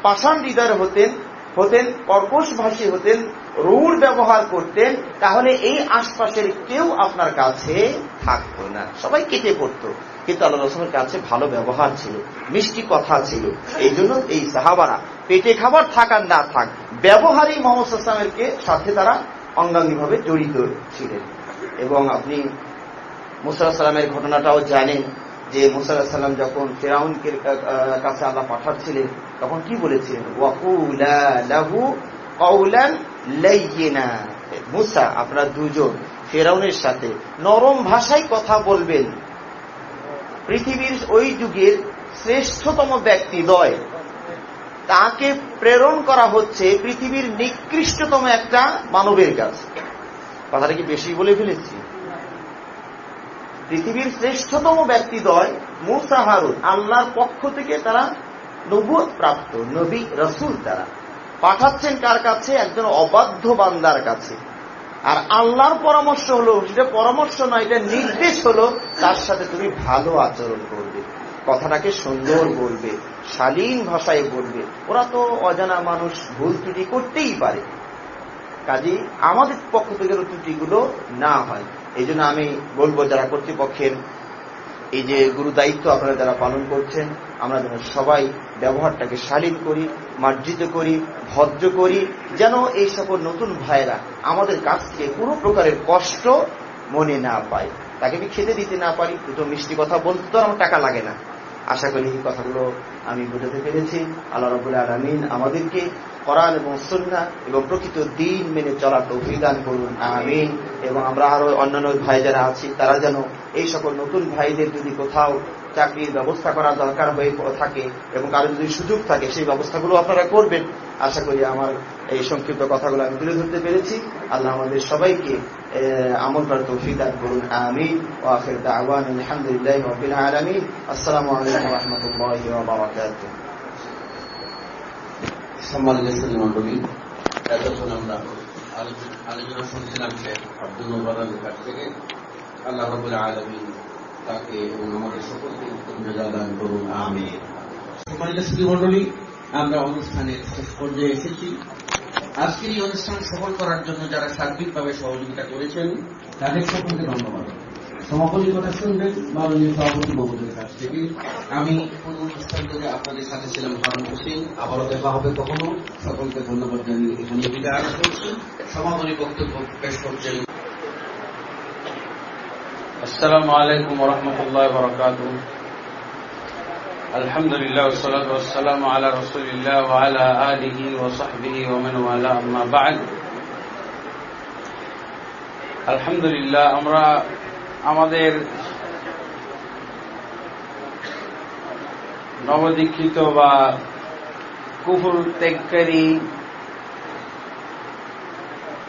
পাষাণ হৃদয়ের হতেন হতেন কর্কশ ভাষী হতেন রুড় ব্যবহার করতেন, তাহলে এই আশপাশের কেউ আপনার কাছে থাকত না। সবাই কেটে পড়তো। কিন্তু আল্লাহ রসমের কাছে ভালো ব্যবহার ছিল, মিষ্টি কথা ছিল। এই জন্য এই সাহাবারা পেটে খাবার থাকার না থাক ব্যবহারই মোহাম্মদ সাথে তারা অঙ্গাঙ্গিভাবে জড়িত ছিলেন। এবং আপনি মুসাল্লাহ সাল্লামের ঘটনাটাও জানেন যে মুসাল্লাহ সাল্লাম যখন ফেরাউনকে কাছে আল্লাহ পাঠাচ্ছিলেন, তখন কি বলেছিলেন? মুসা, আপনার দুজন ফেরাউনের সাথে নরম ভাষায় কথা বলবেন। পৃথিবীর ওই যুগের শ্রেষ্ঠতম ব্যক্তি দয় তাকে প্রেরণ করা হচ্ছে পৃথিবীর নিকৃষ্টতম একটা মানবের কাছে কথাটা কি বেশি বলে ফেলেছি? পৃথিবীর শ্রেষ্ঠতম ব্যক্তিদ্বয় মুসা হারুন, আল্লাহর পক্ষ থেকে তারা নবুয় প্রাপ্ত, নবী, রসুল তারা। পাঠাচ্ছেন কার কাছে? একজন অবাধ্য বান্দার কাছে। আর আল্লাহর পরামর্শ হলো, সেটা পরামর্শ নয়, এটা নির্দেশ হলো, তার সাথে তুমি ভালো আচরণ করবে। কথাটাকে সুন্দর বলবে, শালীন ভাষায় বলবে। ওরা তো অজানা মানুষ, ভুল ত্রুটি করতেই পারে। কাজী আমাদের পক্ষ থেকে ত্রুটিগুলো না হয়। এই আমি বলব যারা কর্তৃপক্ষের এই যে গুরু দায়িত্ব আপনারা যারা পালন করছেন, আমরা যেন সবাই ব্যবহারটাকে শালীন করি, মার্জিত করি, ভদ্র করি, যেন এই সকল নতুন ভাইরা আমাদের কাছ থেকে কোনো প্রকারের কষ্ট মনে না পায়। তাকে আমি খেতে দিতে না পারি দুটো মিষ্টি কথা বলতে তো আমার টাকা লাগে না। আশা করি কথাগুলো আমি বুঝাতে পেরেছি। আল্লাহ রবুল আলমিন আমাদেরকে করান এবং সন্না এবং প্রকৃত দিন মেনে চলার অভিদান করুন। আমিন। এবং আমরা আরও অন্যান্য ভাই যারা আছি, তারা যেন এই সকল নতুন ভাইদের যদি কোথাও চাকরির ব্যবস্থা করার দরকার হয়ে থাকে এবং কারও যদি সুযোগ থাকে, সেই ব্যবস্থাগুলো আপনারা করবেন। আশা করি আমার এই সংক্ষিপ্ত কথাগুলো আমি তুলে ধরতে পেরেছি। আল্লাহ আমাদের সবাইকে আমল করার তৌফিক দান করুন। আমিন। ও আখের দাওয়ান, আলহামদুলিল্লাহ রবিল আলমিন। আসসালামু আলাইকুম রহমতুল্লাহ বারাকাতুহ। সম্মানিত আলোচনা শুনছিলাম শেখ আব্দুল বাদানের কাছ থেকে। আল্লাহ রবুল আলমিন তাকে এবং আমাদের সকলকে উত্তম রেজা দান করুন আমি সম্মানিত সুদী মন্ডলী আমরা অনুষ্ঠানের শেষ পর্যায়ে এসেছি। আজকের এই অনুষ্ঠান সফল করার জন্য যারা সার্বিকভাবে সহযোগিতা করেছেন, তাদের সকলকে ধন্যবাদ। সমাপনী কথা শুনবেন, মাননীয় সভাপতি মহোদয়ের কাছ থেকে। আমি কোন অনুষ্ঠান থেকে আপনাদের সাথে ছিলাম হারুন হোসেন, আবারও দেখা হবে কখনো। সকলকে ধন্যবাদ জানিয়ে এখানে বিদায় করছি। সমাপনী বক্তব্য পেশ করছেন السلام عليكم ورحمة الله وبركاته الحمد لله والصلاة والسلام على رسول الله وعلى آله وصحبه ومن والاه أما بعد আলহামদুলিল্লাহ আমরা আমাদের নবদীক্ষিত বা কুফুর ত্যাগকারী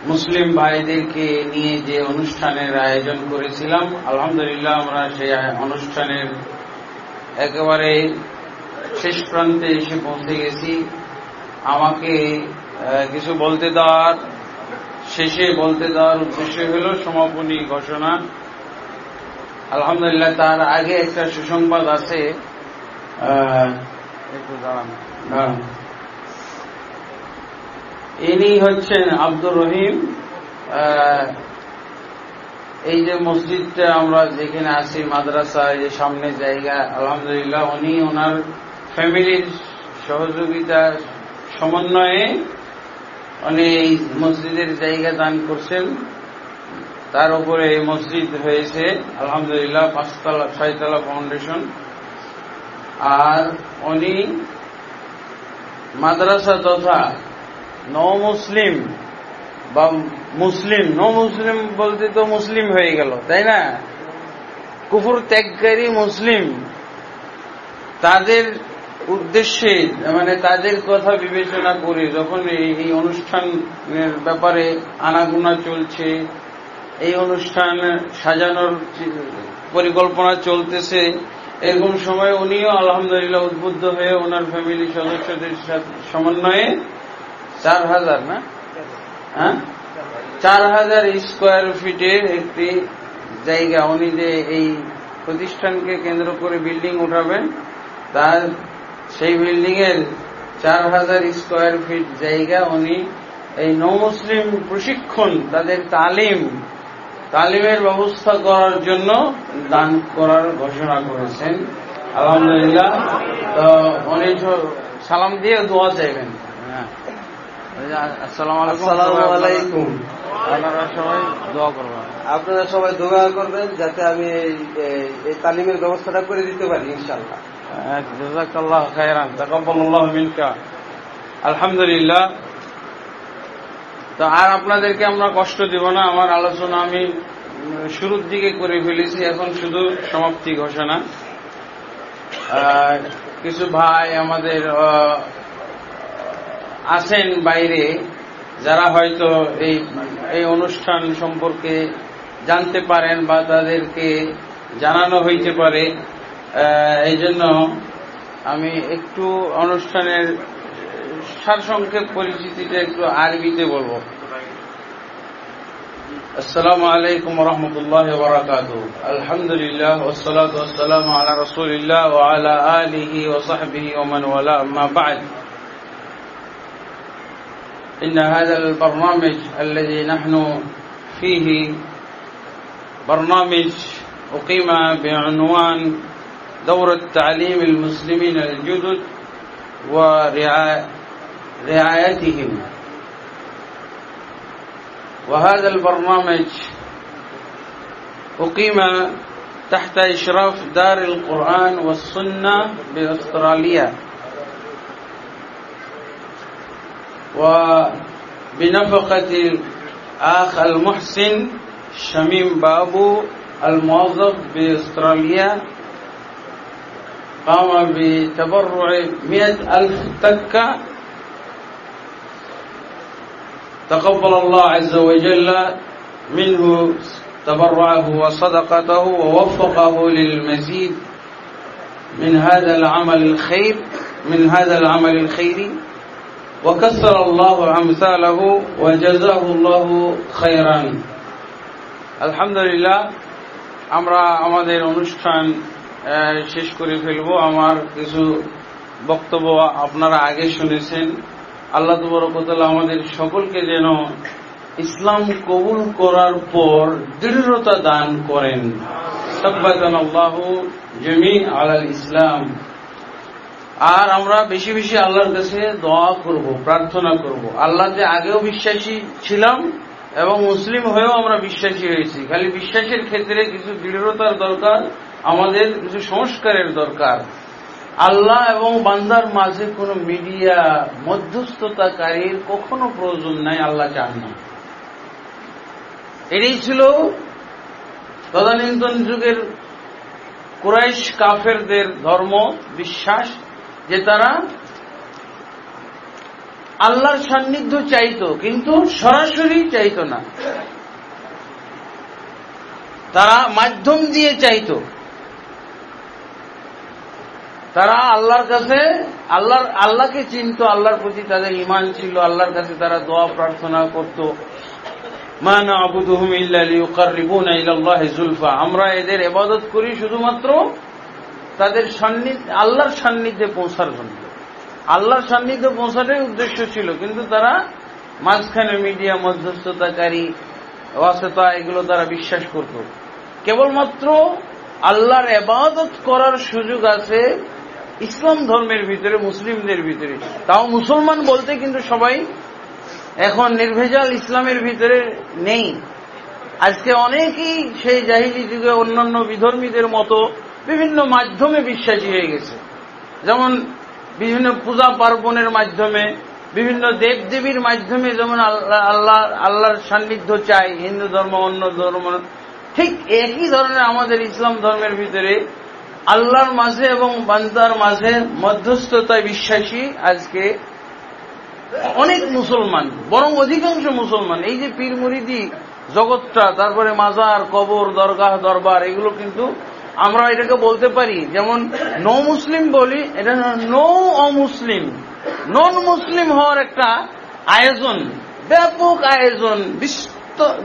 মুসলিম ভাইদেরকে নিয়ে যে অনুষ্ঠানের আয়োজন করেছিলাম আলহামদুলিল্লাহ আমরা সেই অনুষ্ঠানের একেবারে শেষ প্রান্তে এসে পৌঁছে গেছি। আমাকে কিছু বলতে দেওয়ার শেষে বলতে দেওয়ার উদ্দেশ্য হল সমাপনী ঘোষণা। আলহামদুলিল্লাহ তার আগে একটা সুসংবাদ আছে। একটু দাঁড়ান। ইনি হচ্ছেন আব্দুর রহিম। এই যে মসজিদটা আমরা যেখানে আছি, মাদ্রাসা, এই যে সামনে জায়গা, আলহামদুলিল্লাহ, উনি ওনার ফ্যামিলির সহযোগিতা সমন্বয়ে উনি এই মসজিদের জায়গা দান করছেন। তার উপরে এই মসজিদ হয়েছে, আলহামদুলিল্লাহ, পাঁচতলা, ছয়তলা ফাউন্ডেশন আর উনি মাদ্রাসা তথা নৌ মুসলিম বা মুসলিম ন মুসলিম বলতে তো মুসলিম হয়ে গেল, তাই না? কুফুর ত্যাগকারী মুসলিম তাদের উদ্দেশ্যে মানে তাদের কথা বিবেচনা করে যখন এই অনুষ্ঠানের ব্যাপারে আনাগুনা চলছে, এই অনুষ্ঠান সাজানোর পরিকল্পনা চলতেছে, এরকম সময় উনিও আলহামদুলিল্লাহ উদ্বুদ্ধ হয়ে ওনার ফ্যামিলি সদস্যদের সমন্বয়ে চার হাজার না? হ্যাঁ? চার হাজার স্কোয়ার ফিটের একটি জায়গা। উনি যে এই প্রতিষ্ঠানকে কেন্দ্র করে বিল্ডিং উঠাবেন, তার সেই বিল্ডিং এর চার হাজার স্কোয়ার ফিট জায়গা উনি এই নৌ মুসলিম প্রশিক্ষণ, তাদের তালিম, তালিমের ব্যবস্থা করার জন্য দান করার ঘোষণা করেছেন। আলহামদুলিল্লাহ। তো উনি সালাম দিয়ে দোয়া চাইবেন। আলাইকুম আপনারা সবাই দোয়া করবেন। আপনারা সবাই দোয়া করবেন যাতে আমি এই তালিমের ব্যবস্থাটা করে দিতে পারি ইনশাল্লাহ জাজাকাল্লাহ খায়রান তাকাব্বালাল্লাহু মিনকা। আলহামদুলিল্লাহ। তো আর আপনাদেরকে আমরা কষ্ট দিব না আমার আলোচনা আমি শুরুর দিকে করে ফেলেছি এখন শুধু সমাপ্তি ঘোষণা। কিছু ভাই আমাদের আছেন বাইরে, যারা হয়তো এই এই অনুষ্ঠান সম্পর্কে জানতে পারেন বা তাদেরকে জানানো হইতে পারে এই জন্য আমি একটু অনুষ্ঠানের সারসংক্ষেপ পরিচিতিটা একটু আরবিতে বলব। আসসালামু আলাইকুম রহমতুল্লাহ বরাকাত। আলহামদুলিল্লাহ ওসলাত ওসালাম আলা রসুলিল্লাহ ও আলা আলিহি ও ওমান ওয়ালা। আম্মা বাদ। إن هذا البرنامج الذي نحن فيه برنامج أقيم بعنوان دورة تعليم المسلمين الجدد ورعايتهم وهذا البرنامج أقيم تحت إشراف دار القرآن والسنة بأستراليا. وبنفقة الأخ المحسن شميم بابو الموظف بأستراليا قام بتبرع مئة ألف تكة. تقبل الله عز وجل منه تبرعه وصدقته ووفقه للمزيد من هذا العمل الخير من هذا العمل الخيري. وكسر الله أمثاله وجزاه الله خيرا الحمد لله আমরা আমাদের অনুষ্ঠান শেষ করে ফেলব আমার কিছু বক্তব্য আপনারা আগে শুনেছেন আল্লাহ তবরকতাল্লাহ আমাদের সকলকে যেন ইসলাম কবুল করার পর দৃঢ়তা দান করেন সব্বাতান আল্লাহ জমি আলাল ইসলাম আর আমরা বেশি বেশি আল্লাহর কাছে দোয়া করব, প্রার্থনা করব। আল্লাহ যে আগেও বিশ্বাসী ছিলাম এবং মুসলিম হয়েও আমরা বিশ্বাসী হয়েছি। খালি বিশ্বাসের ক্ষেত্রে কিছু দৃঢ়তার দরকার, আমাদের কিছু সংস্কারের দরকার। আল্লাহ এবং বান্দার মাঝে কোন মিডিয়া মধ্যস্থতাকারীর কখনো প্রয়োজন নাই, আল্লাহ চান না। এটাই ছিল তদানীন্তন যুগের কুরাইশ কাফেরদের ধর্ম, বিশ্বাস। যে তারা আল্লাহর সান্নিধ্য চাইতো, কিন্তু সরাসরি চাইতো না। তারা মাধ্যম দিয়ে চাইতো। তারা আল্লাহর কাছে, আল্লাহর, আল্লাহকে চিনত, আল্লাহর প্রতি তাদের ইমান ছিল, আল্লাহর কাছে তারা দোয়া প্রার্থনা করত। আমরা এদের এবাদত করি শুধুমাত্র তাদের সান্নিধ্য আল্লাহর সান্নিধ্যে পৌঁছার জন্য। আল্লাহর সান্নিধ্যে পৌঁছাটাই উদ্দেশ্য ছিল, কিন্তু তারা মাঝখানে মিডিয়া, মধ্যস্থতাকারী, ওয়াসেতা, এগুলো তারা বিশ্বাস করত। কেবলমাত্র আল্লাহর এবাদত করার সুযোগ আছে ইসলাম ধর্মের ভিতরে, মুসলিমদের ভিতরে। তাও মুসলমান বলতে কিন্তু সবাই এখন নির্ভেজাল ইসলামের ভিতরে নেই। আজকে অনেকেই সেই জাহিলি যুগে অন্যান্য বিধর্মীদের মতো বিভিন্ন মাধ্যমে বিশ্বাসী হয়ে গেছে। যেমন বিভিন্ন পূজা পার্বণের মাধ্যমে, বিভিন্ন দেব দেবীর মাধ্যমে যেমন আল্লাহ আল্লাহ, আল্লাহর সান্নিধ্য চাই, হিন্দু ধর্ম, অন্য ধর্ম, ঠিক একই ধরনের আমাদের ইসলাম ধর্মের ভিতরে আল্লাহর মাঝে এবং বান্দার মাঝে মধ্যস্থতায় বিশ্বাসী আজকে অনেক মুসলমান, বরং অধিকাংশ মুসলমান। এই যে পীর মুরিদি জগৎটা, তারপরে মাজার, কবর, দরগাহ, দরবার, এগুলো কিন্তু আমরা এটাকে বলতে পারি, যেমন নো মুসলিম বলি, এটা নো অমুসলিম। নন মুসলিম হওয়ার একটা আয়োজন, ব্যাপক আয়োজন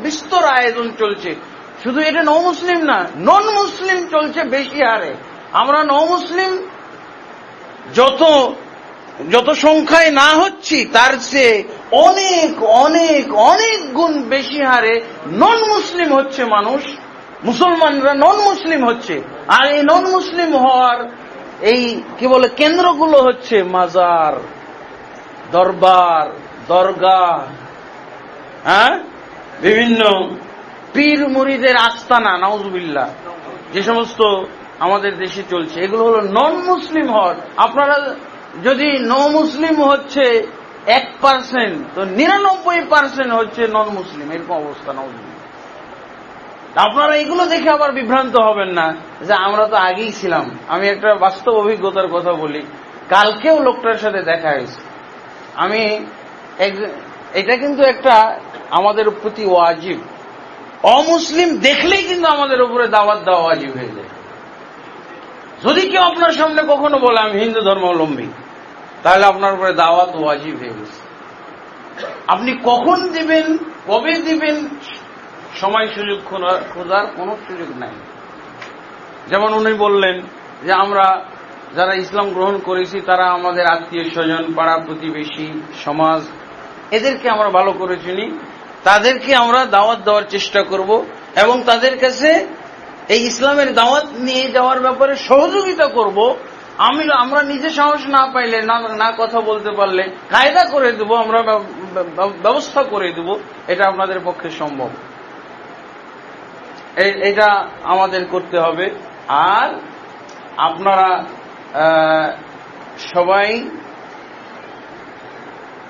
বিস্তর আয়োজন চলছে। শুধু এটা নৌ মুসলিম না নন মুসলিম চলছে বেশি হারে। আমরা নৌ মুসলিম যত যত সংখ্যায় না হচ্ছি, তার চেয়ে অনেক অনেক অনেক গুণ বেশি হারে নন মুসলিম হচ্ছে মানুষ। মুসলমানরা নন মুসলিম হচ্ছে। আর এই নন মুসলিম হওয়ার এই, কি বলে, কেন্দ্রগুলো হচ্ছে মাজার, দরবার দরগা হ্যাঁ? বিভিন্ন পীর মুড়িদের আস্তানা নওজুবিল্লা যে সমস্ত আমাদের দেশে চলছে, এগুলো হলো নন মুসলিম হওয়ার। আপনারা যদি ন মুসলিম হচ্ছে এক পার্সেন্ট তো নিরানব্বই পার্সেন্ট হচ্ছে নন মুসলিম এরকম অবস্থা নওজুবিল্লা আপনারা এগুলো দেখে আবার বিভ্রান্ত হবেন না যে আমরা তো আগেই ছিলাম। আমি একটা বাস্তব অভিজ্ঞতার কথা বলি। কালকেও লোকটার সাথে দেখা হয়েছে। আমি এটা কিন্তু একটা আমাদের প্রতি ওয়াজিব। অমুসলিম দেখলেই কিন্তু আমাদের উপরে দাওয়াত দেওয়া ওয়াজিব হয়ে যায়। যদি কেউ আপনার সামনে কখনো বলে, আমি হিন্দু ধর্মাবলম্বী, তাহলে আপনার উপরে দাওয়াত ওয়াজিব হয়ে গেছে। আপনি কখন দিবেন, কবে দিবেন সময় সুযোগ খোঁজার কোন সুযোগ নাই। যেমন উনি বললেন যে আমরা যারা ইসলাম গ্রহণ করেছি তারা আমাদের আত্মীয় স্বজন পাড়া প্রতিবেশী সমাজ এদেরকে আমরা ভালো করে চিনি। তাদেরকে আমরা দাওয়াত দেওয়ার চেষ্টা করব এবং তাদের কাছে এই ইসলামের দাওয়াত নিয়ে যাওয়ার ব্যাপারে সহযোগিতা করব। আমি আমরা নিজে সাহস না পাইলে না না কথা বলতে পারলে কায়দা করে দেব আমরা ব্যবস্থা করে দেব। এটা আপনাদের পক্ষে সম্ভব। এটা আমাদের করতে হবে। আর আপনারা সবাই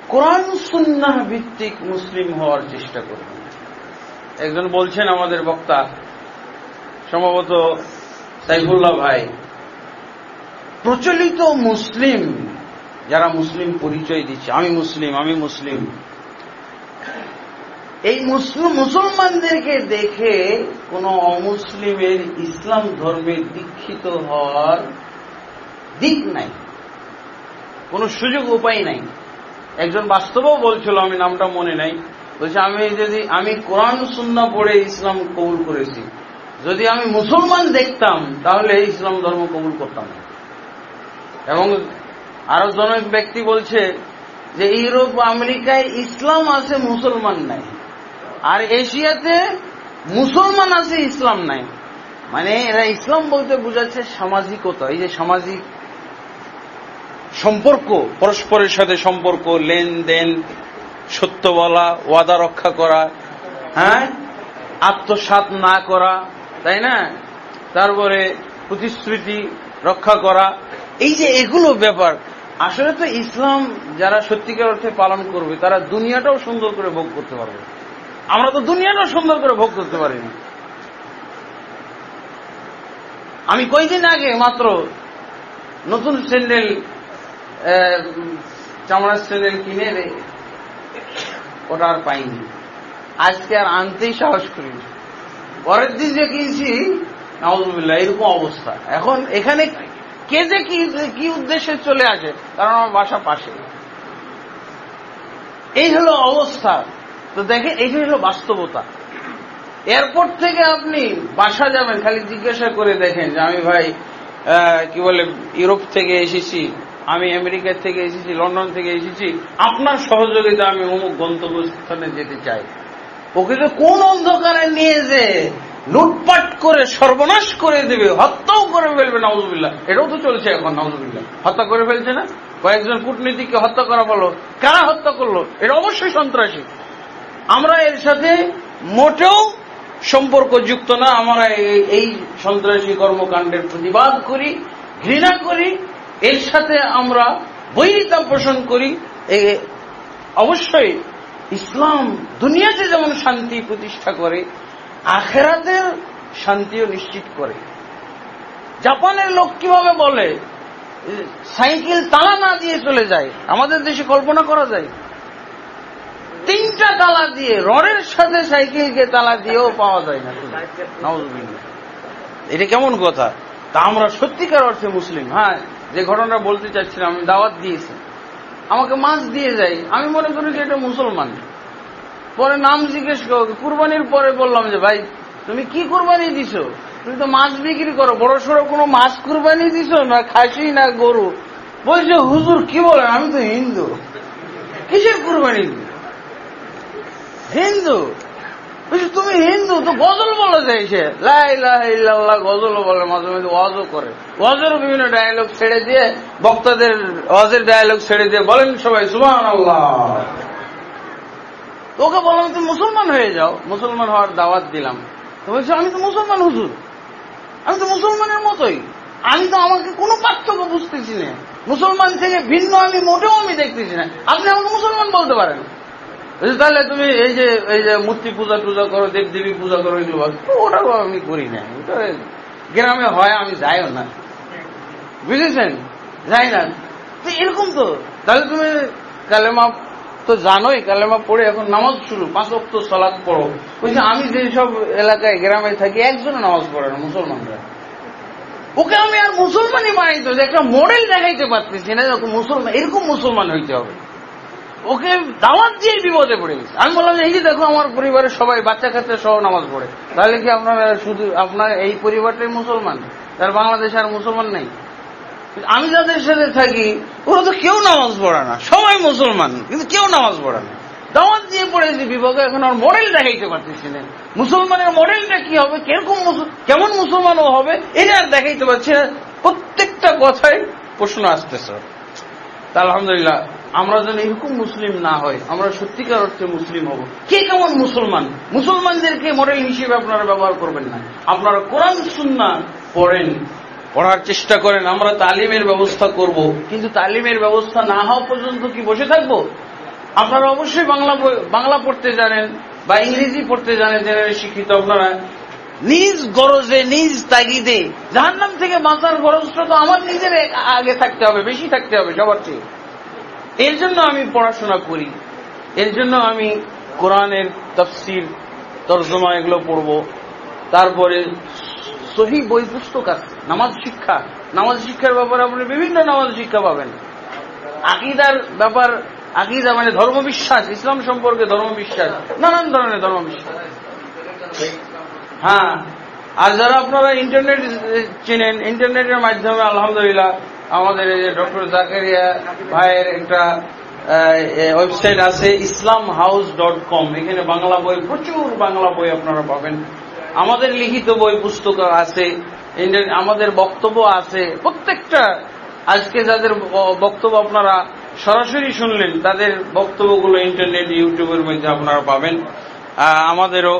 কোরআন সুন্নাহ ভিত্তিক মুসলিম হওয়ার চেষ্টা করবেন একজন বলছেন আমাদের বক্তা, সম্ভবত সাইফুল্লাহ ভাই, প্রচলিত মুসলিম, যারা মুসলিম পরিচয় দিচ্ছে, আমি মুসলিম আমি মুসলিম, এই মুসলিম, মুসলমানদেরকে দেখে কোন অমুসলিমের ইসলাম ধর্মে দীক্ষিত হওয়ার দিক নাই। কোন সুযোগ উপায় নাই। একজন বাস্তবও বলছিল, আমি নামটা মনে নাই। বলছে, আমি যদি, আমি কোরআন সুন্না পড়ে ইসলাম কবুল করেছি। যদি আমি মুসলমান দেখতাম, তাহলে ইসলাম ধর্ম কবুল করতাম এবং আরও জনক ব্যক্তি বলছে যে, ইউরোপ, আমেরিকায় ইসলাম আছে, মুসলমান নাই। আর এশিয়াতে মুসলমান আছে, ইসলাম নাই। মানে এরা ইসলাম বলতে বোঝাচ্ছে সামাজিকতা, এই যে সামাজিক সম্পর্ক। পরস্পরের সাথে সম্পর্ক, লেনদেন সত্য বলা ওয়াদা রক্ষা করা হ্যাঁ? আত্মসাত না করা, তাই না? তারপরে প্রতিশ্রুতি রক্ষা করা, এই যে এগুলো ব্যাপার, আসলে তো ইসলাম যারা সত্যিকার অর্থে পালন করবে, তারা দুনিয়াটাও সুন্দর করে ভোগ করতে পারবে। আমরা তো দুনিয়াটাও সুন্দর করে ভোগ করতে পারি না আমি কয়দিন আগে মাত্র নতুন স্যান্ডেল চামড়ার স্যান্ডেল কিনে ওটা আর পাইনি। আজকে আর আনতেই সাহস করিনি। পরের দিন যে কিনছি, নাউজুবিল্লাহ, এরকম অবস্থা। এখন এখানে কে যে কি উদ্দেশ্যে চলে আসে, কারণ আমার বাসা পাশে। এই হলো অবস্থা। তো দেখেন এইটাই হলো বাস্তবতা। এয়ারপোর্ট থেকে আপনি বাসা যাবেন, খালি জিজ্ঞাসা করে দেখেন যে আমি ভাই কি বলে, ইউরোপ থেকে এসেছি, আমি আমেরিকা থেকে এসেছি, লন্ডন থেকে এসেছি, আপনার সহযোগিতা আমি অমুক গন্তব্যস্থানে যেতে চাই। ওকে যে কোন অন্ধকারে নিয়ে যে লুটপাট করে, সর্বনাশ করে দেবে, হত্যাও করে ফেলবে নওয়াজুবিল্লাহ এটাও তো চলছে এখন নওয়াজুবিল্লাহ হত্যা করে ফেলছে না? কয়েকজন কূটনীতিককে হত্যা করা বলো, কারা হত্যা করল? এটা অবশ্যই সন্ত্রাসী। আমরা এর সাথে মোটেও সম্পর্কযুক্ত না, আমরা এই- সন্ত্রাসী কর্মকাণ্ডের প্রতিবাদ করি, ঘৃণা করি, এর সাথে আমরা বৈরিতা পোষণ করি। অবশ্যই ইসলাম দুনিয়াতে যেমন শান্তি প্রতিষ্ঠা করে, আখেরাতের শান্তিও নিশ্চিত করে। জাপানের লোক কীভাবে বলে, সাইকেল তালা না দিয়ে চলে যায়? আমাদের দেশে কল্পনা করা যায়। তিনটা তালা দিয়ে, রডের সাথে সাইকেলকে তালা দিয়েও পাওয়া যায় না। এটা কেমন কথা? তা আমরা সত্যিকার অর্থে মুসলিম। হ্যাঁ যে ঘটনা বলতে চাচ্ছিলাম, আমি দাওয়াত দিয়েছি। আমাকে মাছ দিয়ে যাই আমি মনে করি যে এটা মুসলমান। পরে নাম জিজ্ঞেস করো, কুরবানির পরে বললাম যে, ভাই, তুমি কি কুরবানি দিছো? তুমি তো মাছ বিক্রি করো। বড় সড়ো কোনো মাছ কুরবানি দিছো? না খাসি, না গরু? বলছে, হুজুর কি বলেন? আমি তো হিন্দু। কিসের কুরবানি দিই? হিন্দু। তুমি হিন্দু, তো গজল বলে সে। লাইল্লাহ গজল বলে, মাঝে মাঝে ওয়াজও করে। ওয়াজের বিভিন্ন ডায়ালগ ছেড়ে দিয়ে, বক্তাদের ওয়াজের ডায়ালগ ছেড়ে দিয়ে বলেন সবাই তো ওকে বললাম, তুমি মুসলমান হয়ে যাও। মুসলমান হওয়ার দাওয়াত দিলাম। তো বলছো, আমি তো মুসলমান হুজুর। আমি তো মুসলমানের মতোই। আমি তো আমাকে কোনো পার্থক্য বুঝতেছি না। মুসলমান থেকে ভিন্ন আমি, মোটেও আমি দেখতেছি না। আপনি আমাকে মুসলমান বলতে পারেন? তাহলে তুমি এই যে এই যে মূর্তি পূজা টুজা করো দেব দেবী পূজা করো, এগুলো। ওটাও আমি করি না। গ্রামে হয়, আমি যাইও না। বুঝেছেন? যাই না। এরকম তো। তাহলে তুমি কালেমা তো জানোই, কালেমা পড়ে এখন নামাজ শুরু, পাঁচ অক্ট সালাদ পড়ো। বলছে, আমি যে সব এলাকায়, গ্রামে থাকি, একজনও নামাজ পড়ে না, মুসলমানরা। ওকে আমি আর মুসলমানই মানিত যে একটা মডেল দেখাইতে পারতেছি না মুসলমান এরকম মুসলমান হইতে হবে। ওকে দাওয়াত দিয়ে বিপদে পড়ে গেছে। আমি বললাম এই যে দেখো, আমার পরিবারের সবাই বাচ্চা কাচ্চা সহ নামাজ পড়ে। তাহলে কি আপনার শুধু, আপনার এই পরিবারটাই মুসলমান? তার বাংলাদেশে আর মুসলমান নেই? আমি যাদের সাথে থাকি, ওরা তো কেউ নামাজ পড়ে না। সবাই মুসলমান, কিন্তু কেউ নামাজ পড়ে না। দাওয়াত দিয়ে পড়েছি বিভাগে এখন আর মডেল দেখাইতে পারতেছি না। মুসলমানের মডেলটা কি হবে? কীরকম কেমন মুসলমান হবে? এটা আর দেখাইতে পারছি না। প্রত্যেকটা কথায় প্রশ্ন আসতেছে। আলহামদুলিল্লাহ আমরা যেন এরকম মুসলিম না হয়, আমরা সত্যিকার অর্থে মুসলিম হব। কে কেমন মুসলমান? মুসলমানদেরকে মডেল হিসেবে আপনারা ব্যবহার করবেন না। আপনারা কোরআন সুন্না পড়েন, পড়ার চেষ্টা করেন, আমরা তালিমের ব্যবস্থা করব। কিন্তু তালিমের ব্যবস্থা না হওয়া পর্যন্ত কি বসে থাকব? আপনারা অবশ্যই বাংলা বাংলা পড়তে জানেন বা ইংরেজি পড়তে জানেন জেনারেল শিক্ষিত আপনারা। নিজ গরজে, নিজ তাগিদে, জাহান্নাম থেকে বাঁচার গরজটা তো আমার নিজের আগে থাকতে হবে, বেশি থাকতে হবে সবার চেয়ে। এর জন্য আমি পড়াশোনা করি। এর জন্য আমি কোরআনের তফসির, তর্জমা এগুলো পড়ব। তারপরে সহি বই পুস্তক আছে, নামাজ শিক্ষা। নামাজ শিক্ষার ব্যাপারে আপনি বিভিন্ন নামাজ শিক্ষা পাবেন। আকিদার ব্যাপার, আকিদা মানে ধর্মবিশ্বাস, ইসলাম সম্পর্কে ধর্মবিশ্বাস, নানান ধরনের ধর্মবিশ্বাস। হ্যাঁ আর যারা আপনারা ইন্টারনেট চেনেন, ইন্টারনেটের মাধ্যমে আলহামদুলিল্লাহ আমাদের এই যে ডক্টর জাকারিয়া ভাইয়ের একটা ওয়েবসাইট আছে ইসলাম হাউস ডট কম। এখানে বাংলা বই, প্রচুর বাংলা বই আপনারা পাবেন। আমাদের লিখিত বই পুস্তক আছে আমাদের বক্তব্য আছে। প্রত্যেকটা, আজকে যাদের বক্তব্য আপনারা সরাসরি শুনলেন, তাদের বক্তব্যগুলো ইন্টারনেট, ইউটিউবের মধ্যে আপনারা পাবেন। আমাদেরও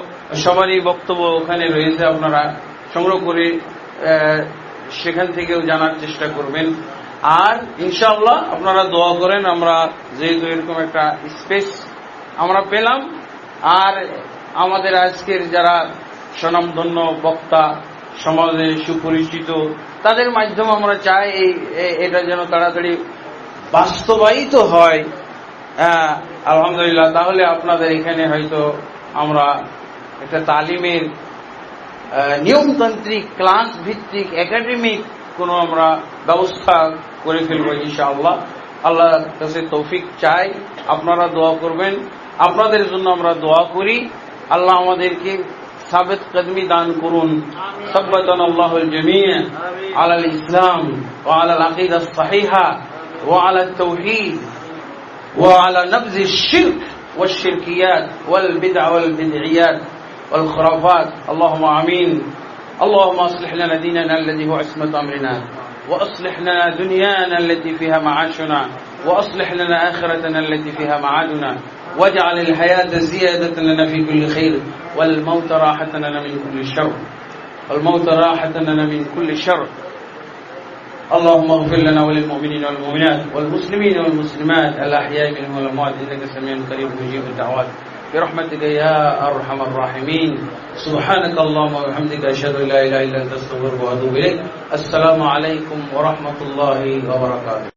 সবারই বক্তব্য ওখানে রয়েছে, আপনারা সংগ্রহ করে সেখান থেকেও জানার চেষ্টা করবেন। আর ইনশাআল্লাহ আপনারা দোয়া করেন, আমরা যেহেতু এরকম একটা স্পেস আমরা পেলাম, আর আমাদের আজকের যারা স্বনামধন্য বক্তা, সমাজে সুপরিচিত, তাদের মাধ্যমে আমরা চাই এই এটা যেন তাড়াতাড়ি বাস্তবায়িত হয়। হ্যাঁ আলহামদুলিল্লাহ, তাহলে আপনাদের এখানে হয়তো আমরা একটা তালিমের নিয়মতান্ত্রিক ক্লাস ভিত্তিক একাডেমিক কোনো আমরা ব্যবস্থা করে ফেলবো ইনশাআল্লাহ আল্লাহ কাছে তৌফিক চাই আপনারা দোয়া করবেন আপনাদের জন্য আমরা দোয়া করি আল্লাহ আমাদেরকে সাবেত কদমি দান করুন সব্বাতান আল্লাহুল জামিয়া আলাল ইসলাম ওয়া আলাল আকিদা সাহিহা ওয়া আলাত তাওহীদ وعلى نبذ الشرك والشركيات والبدع والبدعيات والخرافات. اللهم آمين. اللهم أصلح لنا ديننا الذي هو عصمة أمرنا وأصلح لنا دنيانا التي فيها معاشنا وأصلح لنا آخرتنا التي فيها معادنا واجعل الحياة زيادة لنا في كل خير والموت راحة لنا من كل شر. والموت راحة لنا من كل شر. اللهم اغفر لنا وللمؤمنين والمؤمنات والمسلمين والمسلمات الأحياء منهم والأموات إنك سميع قريب مجيب الدعوات. برحمتك يا أرحم الراحمين. سبحانك اللهم وبحمدك أشهد أن لا إله إلا أنت أستغفرك وأتوب إليك. السلام عليكم ورحمة الله وبركاته.